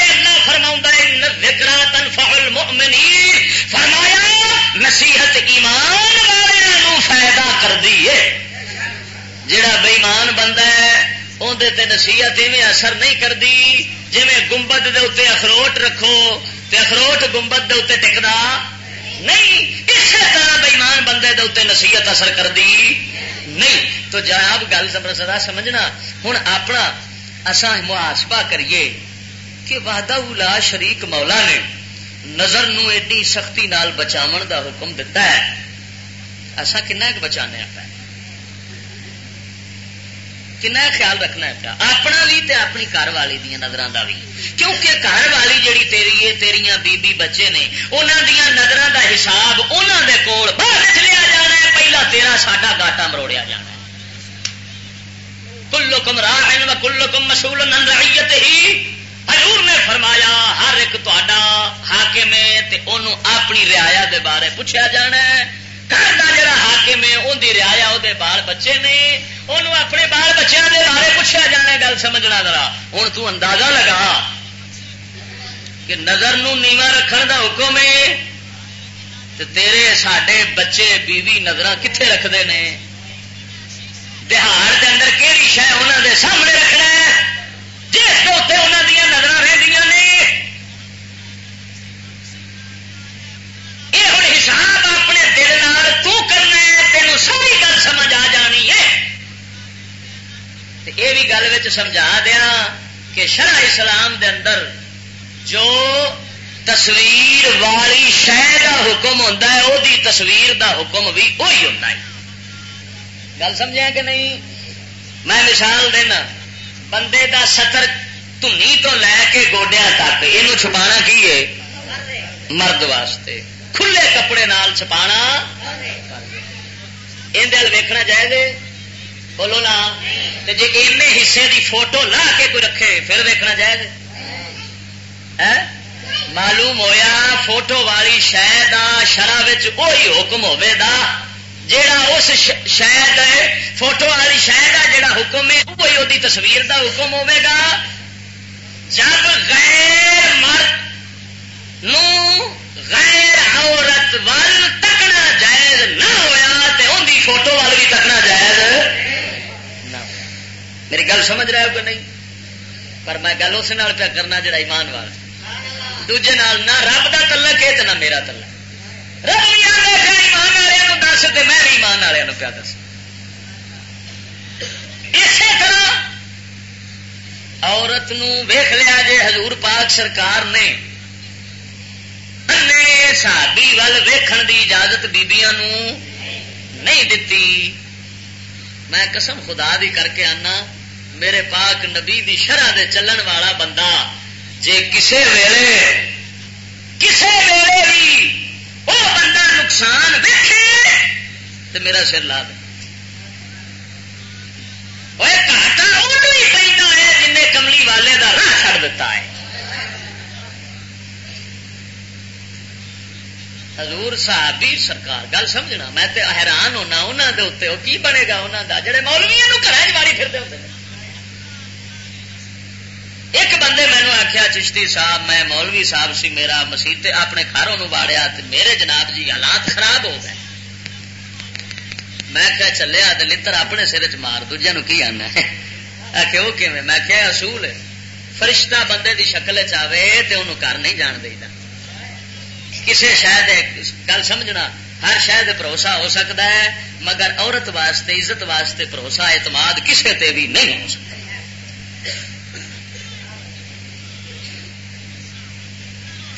اللہ فرما ذکرا تنفع المؤمنین فرمایا، نصیحت ایمان والوں فائدہ کر دی ہے جڑا بےمان بندہ ہے اندر تے نصیحت ایویں اثر نہیں کرتی جی گنبد دے اتنے اخروٹ رکھو، تے اخروٹ گنبد دے اتنے ٹکدا نہیں اسی طرح بےمان بندے دے اتنے نصیحت اثر کر دی نہیں۔ تو جناب، گل سدا سمجھنا ہوں اپنا اصا محاسبہ کریے۔ کہ وحدہ الا شریک مولا نے نظر نو ایڈی سختی نال بچاو دا حکم دتا ہے۔ اصا کن بچانے پہ کن خیال رکھنا ہے پیا اپنا بھی تے اپنی گھر والی دیا نظر کا بھی۔ کیونکہ گھر والی جیڑی تیری ہے، تیریاں بی بی بچے نے انہوں دیا نظر دا حساب انہوں دے کول بعد لیا جانا ہے، پہلا تیرا ساڈا گاٹا مروڑیا جانا ہے۔ کلکم راہ و کلکم مسول نن رعیت ہی حضور نے فرمایا، ہر ایک تا حاکم ہے تے انہوں اپنی رعایا دے بارے پوچھا جانا ہے۔ گھر کا جڑا حاکم ہے ان کی رعایا وہ بال بچے نے۔ انہوں اپنے بال بچوں کے بارے پوچھا جانا گل سمجھنا ذرا۔ ہوں تو اندازہ لگا کہ نظر نو نیوا رکھن دا حکم ہے۔ تیرے ساڈے بچے، بیوی نظر کتنے رکھتے ہیں بہار دے اندر کہڑی شہ انہوں دے سامنے رکھنا ہے؟ جس کے اتنے انہوں دیا نظر رہی نے یہ ہوں حساب اپنے دل نال تو کرنا ہے، تینوں ساری گل سمجھ آ جانی ہے۔ یہ بھی گل سمجھا دیا کہ شرع اسلام دے اندر جو تصویر والی شہ کا حکم ہوتا ہے وہ تصویر دا حکم بھی وہی ہوتا ہے۔ گل سمجھا کہ نہیں؟ میں مثال دینا۔ بندے دا ستر تنی تو لے کے گوڈیا تک یہ چھپا کی ہے؟ مرد واسطے۔ کھلے کپڑے نال چھپا اندر ویکنا چاہیے بولو نا۔ جی این حصے دی فوٹو لا کے کوئی رکھے، پھر ویکنا چاہیے ہاں؟ معلوم ہویا فوٹو والی شہ شرح حکم ہوے جیڑا اس شہد فوٹو والی شہد کا جڑا حکم ہے وہی وہ تصویر دا حکم ہوے گا۔ جب غیر مرد نو غیر عورت ول تکنا جائز نہ ہوا تو ان کی فوٹو وال بھی تکنا جائز۔ میری گل سمجھ رہے ہو کہ نہیں؟ پر میں گل اس پہ کرنا جڑا ایمان والا دوجے نال نہ رب کا تلک ہے نہ میرا تلک۔ رب ایمان والے دس تو میں بھی ایمان والے پیا دس۔ اسی طرح عورت ویخ لیا جے حضور پاک سرکار نے۔ سادی ول ویکھن دی اجازت بیبیاں نہیں دتی۔ میں قسم خدا دی کر کے آنا، میرے پاک نبی دی شرح دے چلن والا بندہ، جے کسے ویلے کسے ویلے بھی وہ بندہ نقصان ویکھے تو میرا سر لا دے۔ گاٹا وہ پہنا ہے جن کملی والے کا راہ چڑ دیتا ہے۔ حضور صحابی سرکار، گل سمجھنا، میں تے حیران ہونا انہوں دے اتنے وہ کی بنے گا؟ انہوں کا جڑے مولویا گھر والی پھرتے ہوتے ہیں ایک بندے مینو آخیا چشتی صاحب، میں مولوی صاحب سی، میرا مسیح اپنے گھروں واڑیا میرے جناب جی حالات خراب ہو گئے۔ میں کیا چلیا تو لڑ اپنے سر چ مار دوجے نو کی آنا آخ وہ میں کیا اصول فرشتہ بندے دی شکل چاہے تو انہوں نہیں جان دے کسی شاید گل سمجھنا، ہر شاید بھروسہ ہو سکتا ہے، مگر عورت واسطے، عزت واسطے بھروسہ، اعتماد کسی تے بھی نہیں ہو سکتا۔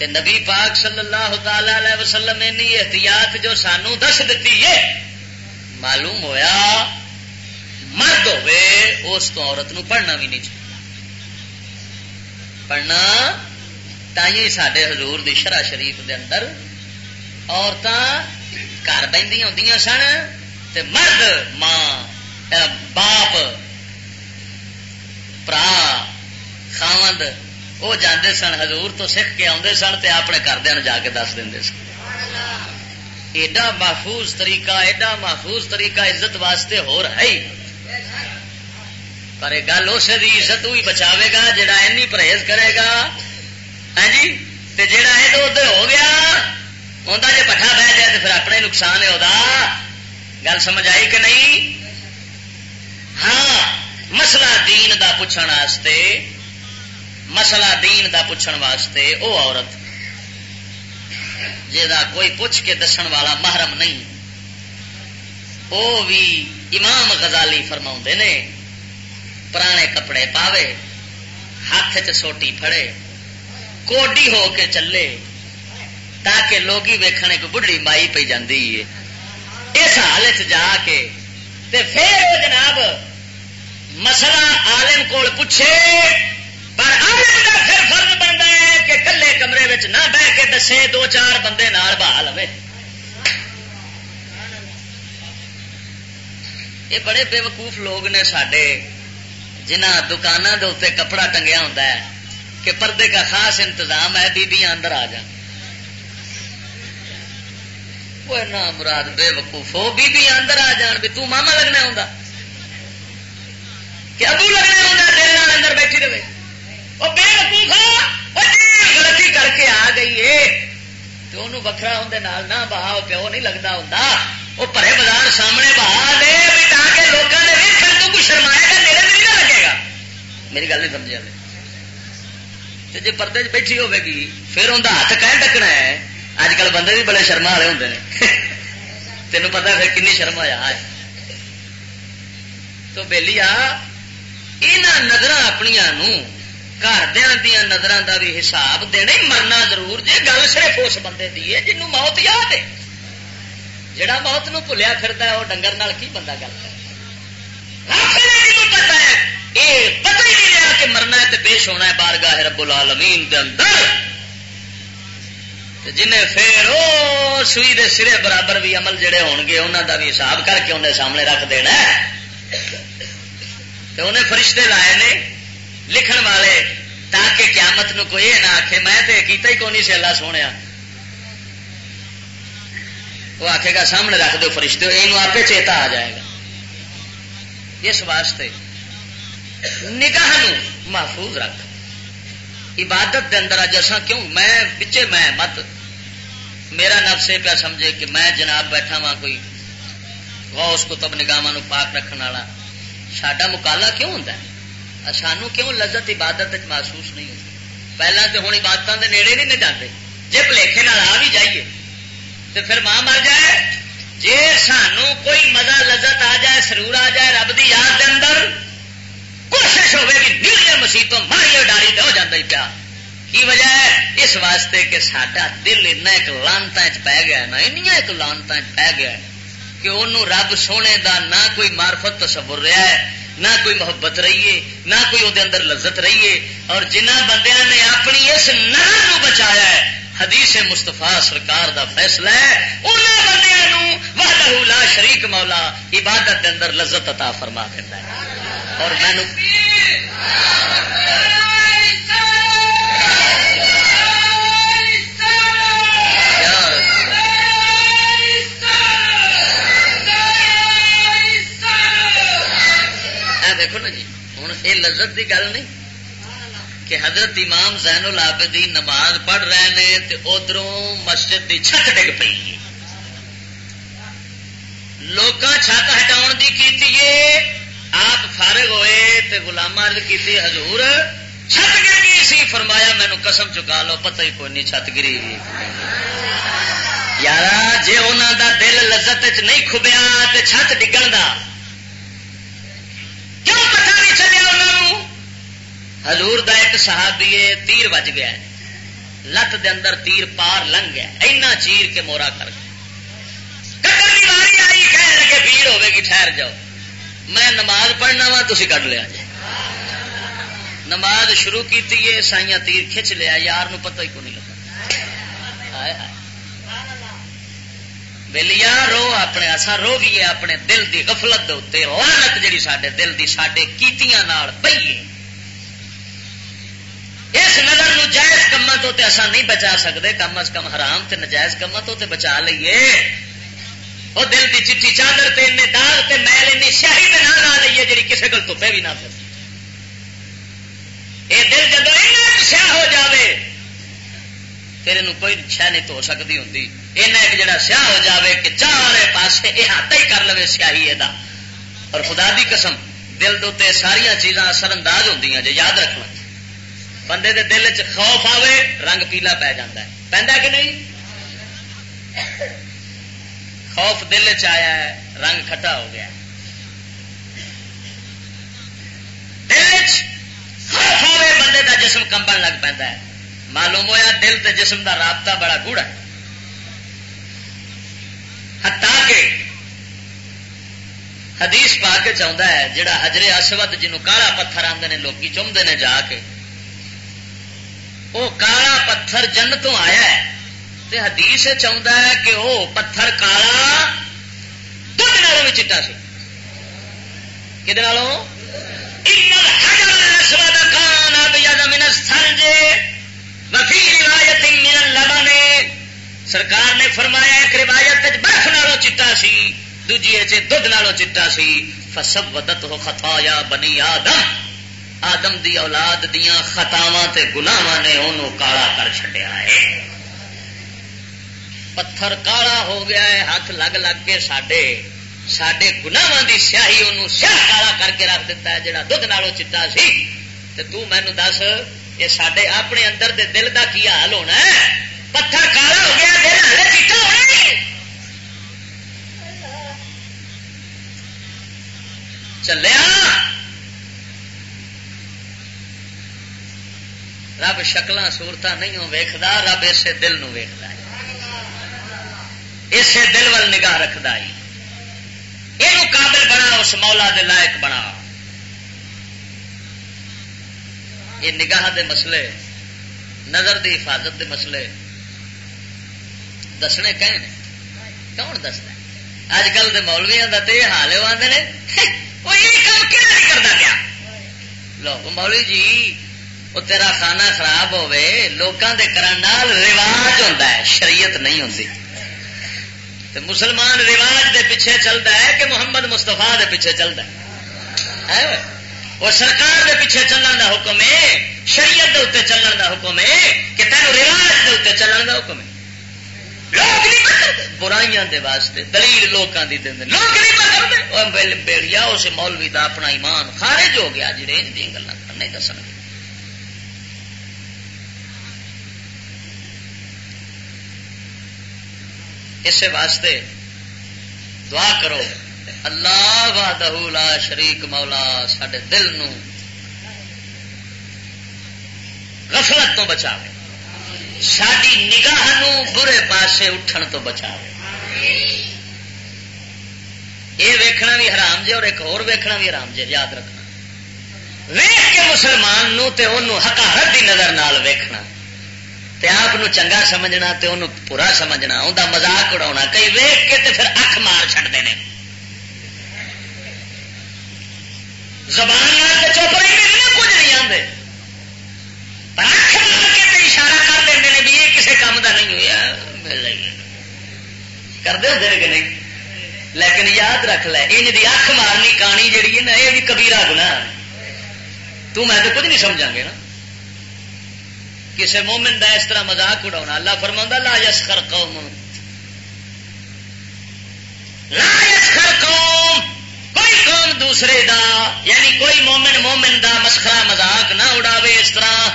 نبی پاک صلی اللہ تعالی وسلم نے احتیاط جو سانو دس دیتی ہے، معلوم ہویا مرد ہوے اس تو عورت نو پڑھنا بھی نہیں چاہیے۔ پڑھنا تھی سڈے حضور دی شرح شریف دے اندر عورتیں گھر بہدی ہوں سن مرد، ماں باپ برا خاوند وہ جانے سن، حضور تو سکھ کے آدھے سن تے اپنے گھردوں جا کے دس دیں سن۔ ایڈا محفوظ طریقہ، ایڈا محفوظ طریقہ عزت واسطے ہو رہا ہے پر گل اس کی عزت بھی بچاوے گا جڑا این پرہیز کرے گا۔ ہاں جی؟ جڑا ادھر ادھر ہو گیا انہیں جی پٹھا بہ جائے تو پھر اپنے نقصان ہے وہ گل سمجھ آئی کہ نہیں؟ ہاں مسئلہ دین دا پوچھن واسطے مسئلہ دین دا پوچھن واسطے، او عورت جا کوئی پوچھ کے دسن والا محرم نہیں۔ وہ بھی امام غزالی فرما نے، پرانے کپڑے پاوے، ہاتھ چوٹی پھڑے، کوڈی ہو کے چلے، تاکہ لوگ ویکھنے کو بڑھی مائی پی جاتی ہے۔ اس حالت جا کے، تے پھر جناب مسئلہ عالم کول پوچھے۔ پر عالم کا پھر فرض بنتا ہے کہ کلے کمرے میں نہ بہ کے دسے دو چار بندے نال بہا لو یہ بڑے بے وقوف لوگ نے سڈے جنہ دکانوں کے اتنے کپڑا ٹنگیا ہوتا ہے کہ پردے کا خاص انتظام ہے بیبیاں اندر آ جان۔ مراد بے وقوف ہو بی بی اندر آ جان بھی تو ماما لگنا ہوں کہ ابو لگنا ہوں تیرے اندر بیٹھی رہے۔ وہ بے وقوف غلطی کر کے آ گئی ہے تو انہوں وکرا اندر نہ بہا پیو نہیں لگتا ہوں وہ پرے بازار سامنے بہا دے بھی تاکہ لوگوں نے ویکن تو کچھ شرمائے گا میرے بھی نہیں لگے گا۔ میری گل نہیں سمجھا جی پردے بیٹھی ہوگی پھر اندر ہاتھ کہ ڈکنا ہے۔ اج کل بندے بھی بڑے شرما والے ہوں تینوں پتا پھر کن شرم ہوا تو بہلی آ نظر اپنی گھر دیا نظر کا بھی حساب دینا مرنا ضرور جی گل صرف اس بندے کی ہے جنوب موت یاد ہے جڑا موت نو بھولیا پھرتا ہے وہ ڈنگر نال کی بندہ گل پتا ہے یہ پتہ ہی نہیں رہا کہ مرنا ہے تو پیش ہونا ہے بارگاہ رب العالمین دے اندر جنہیں پھر وہ سوئی دے سرے برابر بھی عمل جڑے ہون گے انہوں دا بھی حساب کر کے انہیں سامنے رکھ دینا تو انہیں فرشتے لائے نے لکھن والے تاکہ قیامت نو کوئی نہ آخے میں تو کیتا ہی کونی سے اللہ سونے وہ آخے گا، سامنے رکھ دو فرشتے یہ آپ چیتا آ جائے گا۔ اس واسطے نگاہ محفوظ رکھ۔ عبادت دے اندر اج اصا کیوں؟ میں پچھے میں مت۔ میرا نفس یہ پیا سمجھے کہ میں جناب بیٹھا وا کوئی اس کو تب نگاہ پاک رکھنے والا۔ سڈا مکالا کیوں ہوں سانو کیوں لذت عبادت محسوس نہیں ہوتی؟ پہلے تو ہوں عبادتوں کے نیڑے نہیں جاتے جی پلیخے آ بھی جائیے تو پھر ماں مر جائے۔ جی سانو کوئی مزہ لذت آ جائے، سرور آ جائے، رب کی یاد کے اندر کوشش ہوگی کہ دل مسیح تو ماری ڈاری تو ہو جاتا ہی پیا۔ کی وجہ ہے؟ اس واسطے کہ سڈا دل ایک لانتا پی گیا نا ایک لانتا پی گیا کہ انہوں رب سونے دا نہ کوئی مارفت تصور رہا ہے۔ نہ کوئی محبت رہیے نہ کوئی وہ اندر لذت رہیے اور جنہ بندیاں نے اپنی اس نو بچایا ہے، حدیث مستفا سرکار دا فیصلہ ہے۔ انہوں بندیاں لا شریک مولا عبادت اندر لذت عطا فرما دیتا ہے۔ اور میں یہ لذت کی گل نہیں کہ حضرت امام زین العابدین نماز پڑھ رہے ہیں تو ادھر مسجد کی چھت ڈگ پی لوگ چھت ہٹاؤ کی کیتی آپ فارغ ہوئے تو گلاما کی حضور، چھت گر گئی سی۔ فرمایا مینو قسم چکا لو، پتہ ہی کوئی نہیں چھت گری یار جی انہوں دا دل لذت نہیں کھبیا تو چھت ڈگن کا کیوں پتا نہیں چلیا انہوں ہزور کا ایک صحابی تیر بج گیا لت دے اندر تیر پار لنگ گیا اینا چیر کے مورا کر باری آئی کہہ لگے بھیڑ ہوے گی، ٹھہر جاؤ۔ میں نماز پڑھنا وا تھی کٹ لیا جی نماز شروع کی سائیاں تیر کھچ لیا، یار نو پتہ ہی کو نہیں لگا۔ بلیا رو اپنے اصا رو بھی ہے اپنے دل کی غفلت رونت جی سڈے دل کی سڈے کیتیاں پی اس نظر نو جائز کما تو تے اصا نہیں بچا سکتے کم از کم حرام تے نجائز کما تو تے بچا لیے وہ دل کی چیٹی چادر تے داغ تے میل این سیاہی تے نہ لا لیے جی کسی کو تپے بھی نہ پھر یہ دل جب سیاہ ہو جاوے پھر یہ کوئی شہ نہیں تو سکتی ہوں ایک جڑا سیاہ ہو جاوے کہ چارے پاسے یہ ہاتھ ہی کر لے سیاہی یہ اور خدا دی قسم، دل دے ساریا چیزاں اثر انداز ہوں جی یاد رکھنا۔ بندے دے دل چ خوف آوے، رنگ پیلا پی جا پہ کہ نہیں؟ خوف دل چیا ہے، رنگ کھٹا ہو گیا دل خوف آوے، بندے دا جسم کمبن لگ پہ معلوم ہوا دل تے جسم دا رابطہ بڑا گوڑا ہے۔ ہتا کے حدیث پا کے چاہتا ہے، جڑا حجرے اسود جنوب کالا پتھر آتے ہیں لوگ چومتے ہیں جا کے وہ کالا پتھر جنتوں آیا ہے۔ تے حدیث چاہتا ہے کہ وہ پتھر کالا دھد نالوں بھی چٹا سی۔ کہ وفی روایت لبن سرکار نے فرمایا ایک روایت برف نالوں چٹا سی، دوجی دھد نالوں چٹا سی۔ فسب ودت ہو خطایا بنی آدم۔ آدم دی اولاد دیا خطاوا گناوا نے انہوں کالا کر چڈیا ہے۔ پتھر کالا ہو گیا ہے، ہاتھ لگ لگ کے سڈے سڈے گناوا دی سیاہی انہوں سیاہ کالا کر کے رکھ دیتا ہے، جڑا دھد نالوں چٹا سی۔ تو مینو دس یہ سڈے اپنے اندر دے دل دا کی حال ہونا ہے؟ پتھر کالا ہو گیا، دل ہلے چٹا ہونا چلیا۔ رب شکل سورت نہیں ویکھدا، رب اسے دل نو ویکھدا اسے دل ول نگاہ رکھدا یہ قابل بنا، اس مولا دے لائق بنا۔ یہ نگاہ دے مسئلے، نظر دی حفاظت دے مسئلے۔ دسنے کہ کون دستا اج کل مولویا کا تو یہ حال وہ آدھے وہ یہ کام کیا کرتا کیا لو مولوی جی وہ تیرا خانہ خراب ہوے لوگوں کے کرن رواج ہوتا ہے، شریعت نہیں ہوتی مسلمان رواج دے پیچھے چلتا ہے کہ محمد مستفا دے پیچھے چلتا ہے۔ وہ سرکار دے پیچھے چلن دا حکم ہے، شریعت دے اتنے چلن دا حکم ہے کہ تینوں رواج دے اتنے چلن دا حکم ہے۔ لوگ نہیں پکڑتے برائیاں دے واسطے، دلیل لوگوں کی دیں لوگ نہیں پکڑتے بیڑیا، اس مولوی دا اپنا ایمان خارج ہو گیا جی رینج دیا گلا نہیں دس اس واسطے دعا کرو۔ اللہ لا شریک مولا سڈے دل نو غفلت تو بچا ساری نگاہ نو برے پاسے اٹھن تو بچا یہ ویکھنا بھی حرام جی اور ایک اور ویکھنا بھی حرام جی یاد رکھنا۔ ویخ کے مسلمان نو تے انہوں حقارت دی نظر نال ویکھنا۔ آپ چنگا سمجھنا تے انہوں پورا سمجھنا انہیں مزاق اڑا کئی ویخ کے تے پھر اکھ مار چڑھتے ہیں زبان چپ رہی کچھ نہیں آتے اکھ مار کے اشارہ کر دیں نے بھی، یہ کسی کام کا نہیں ہوا مل رہی کرتے ہوتے کہ نہیں؟ لیکن یاد رکھ لے ان کی اکھ مارنی کہانی جیڑی ہے نا، یہ بھی کبھی گنا تو میں تو کچھ نہیں سمجھا گے نا۔ کسی مومن دا اس طرح مزاق اڑا اللہ فرما لا یسخر قوم۔ لا یسخر قوم! کوئی قوم دوسرے دا؟ یعنی کوئی مومن مومن دا مسخرا مزاق نہ اڑاوے اس طرح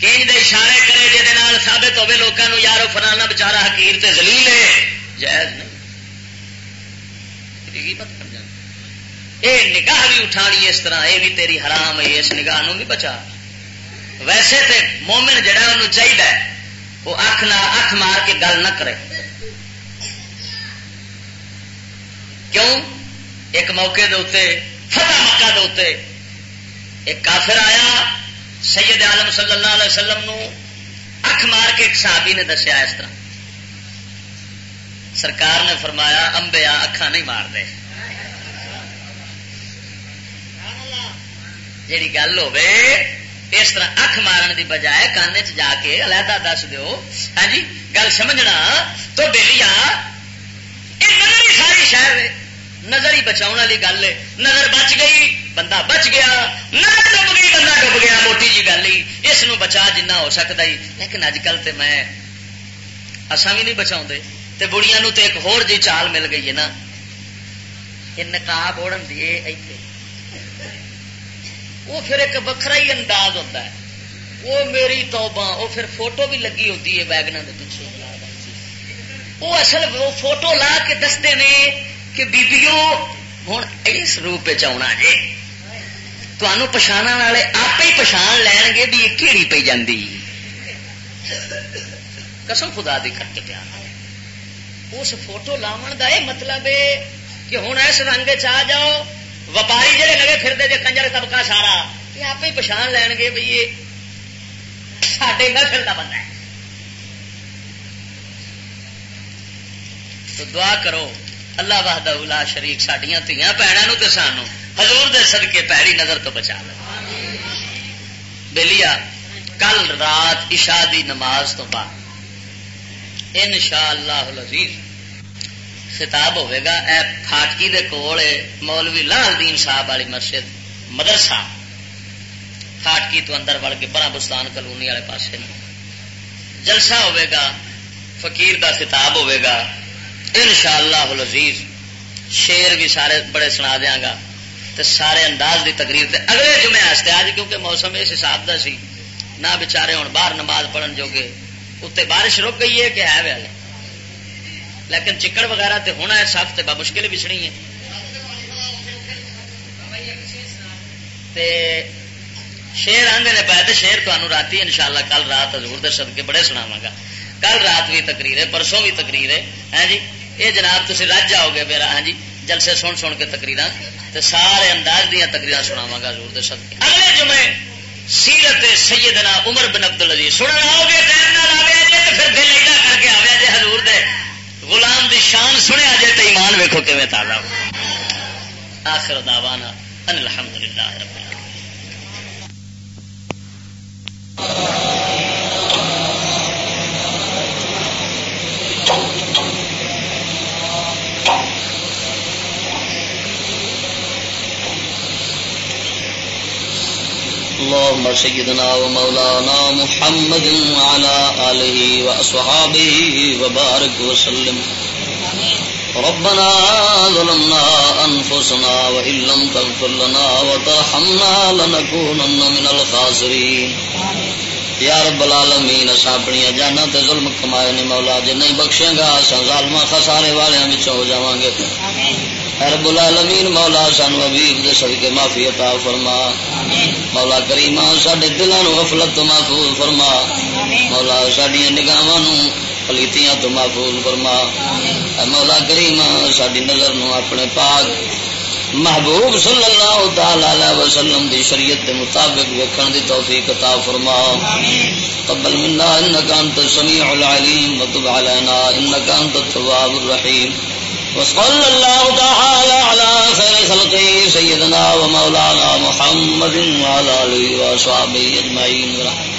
کہ دے اشارے کرے جہد ثابت ہوے لوگوں یارو فلانا بچارا حکیر تے زلیل ہے۔ جائز نہیں۔ یہ نگاہ بھی اٹھانی اس طرح یہ بھی تیری حرام ہے، اس نگاہ نو بھی بچا۔ ویسے تے مومن جڑا انہوں چاہیے وہ اکھ نہ اکھ مار کے گل نہ کرے۔ کیوں؟ ایک موقع دے فتح مکہ دے ایک کافر آیا، سید عالم صلی اللہ علیہ وسلم نو اکھ مار کے ایک صحابی نے دسیا اس طرح۔ سرکار نے فرمایا امبیا اکھا نہیں مار دے۔ جیڑی گل ہو اس طرح اکھ مارن دی بجائے کان چ جا کے علیحدہ دس دیو۔ ہاں جی گل سمجھنا، تو بہلی نظر ساری شہر نظر ہی بچاؤ والی گل ہے۔ نظر بچ گئی، بندہ بچ گیا۔ نظر ڈب گئی، بندہ ڈب گیا، موٹی جی گل ہی۔ اس بچا جنہ ہو سکتا ہی۔ لیکن اج کل تو میں اصا بھی نہیں بچاؤ تے بڑیاں نو تے ایک ہور جی چال مل گئی ہے نا۔ یہ نقاب اوڑن دیے ایتھے۔ وہ پھر ایک وکرا ہی انداز ہوتا ہے۔ وہ میری توبہ، وہ پھر فوٹو بھی لگی ہوتی ہے ویگنا کے پیچھے۔ وہ اصل وہ فوٹو لا کے دستے نے کہ بیبیو ہوں اس روپ آنا جی تمہوں پچھانا والے آپ ہی پچھان لین گے بھی یہ کہڑی پی جاتی قسم خدا دی کٹ پیا۔ اس فوٹو لاو کا یہ مطلب ہے کہ ہوں اس رنگ چ جاؤ۔ وپاری جہے لگے پھرتے جی کنجر طبقہ سارا۔ یہ آپ ہی پچھان لین گے بھائی یہ سڈے نسل کا بندہ ہے۔ تو دعا کرو۔ اللہ واہد الا شریف سڈیا دیا بھنوں تو سانو ہزور دے سدکے پیڑی نظر تو بچا لو بلیا کل رات عشاء دی نماز تو بعد ان شاء اللہ خطاب ہوئے گا اے فاٹکی دے کول مولوی لال دین صاحب والی مسجد مدرسہ فاٹکی تو اندر وڑ کے بڑا بستان کلونی والے پاس جلسہ ہوئے گا فقیر دا خطاب ہوئے گا ان شاء اللہ لذیذ شیر بھی سارے بڑے سنا دیا گا تے سارے انداز دی تقریر تے اگلے جمعے آستے آج کیونکہ موسم اس حساب دا سی، نہ بچارے ہوں باہر نماز پڑھن جو گے اتنے بارش رک گئی ہے کہ ہے ویلے لیکن چکڑ وغیرہ تے ہونا ہے سخت مشکل بچنی ہے تے شیر آدھے نے پائے تو شیر تمہیں رات ان شاء اللہ کل رات حضور دے سد کے بڑے سناوا گا۔ کل رات بھی تقریر ہے، پرسوں بھی تقریر ہے۔ ہاں جی؟ یہ جناب تھی رج جاؤ گے میرا ہاں جی جلسے سن سن کے تقریر تو سارے انداز دیا تقریر سناوا گا حضور دے سد کے اگلے جمعے سیرت سیدنا عمر بن عبد العزیز سننا آؤ گے، ٹائم نہ آئے جی پھر دل ایڈا کر کے آیا جی حضور دے۔ غلام دی شان سنیا جی تو ایمان ویکو کیون تالا آخر دعوانا ان الحمد للہ رب اللهم سيدنا ومولانا محمد وعلى آله وأصحابه وبارك وسلم. ربنا ظلمنا أنفسنا وإن لم تغفر لنا وترحمنا لنكونن من الخاسرين. یا رب العالمین اسا اپنی جانا تے ظلم کمائے نے مولا جے نہیں بخشے گا اسا ظالما خسارے والے وچ ہو جاواں گے۔ آمین۔ رب العالمین مولا سانو حبیب دے صدقے معافی عطا فرما۔ مولا کریم ساڈے دلاں نو غفلت تو محفوظ فرما۔ مولا ساڈیاں نگاہاں نو پلیتیاں تو محفوظ فرما۔ مولا کریم ساری نظر نو اپنے پاک محبوب صلی اللہ تعالی وسلم دی شریعت دے مطابق ویکھن دی توفیق عطا فرما۔ قبل منا انك انت السميع العليم وتب علينا انك انت التواب الرحيم وصلى الله تعالى على خير خلقه سيدنا ومولانا محمد وعلى آله وصحبه أجمعين. ورحمه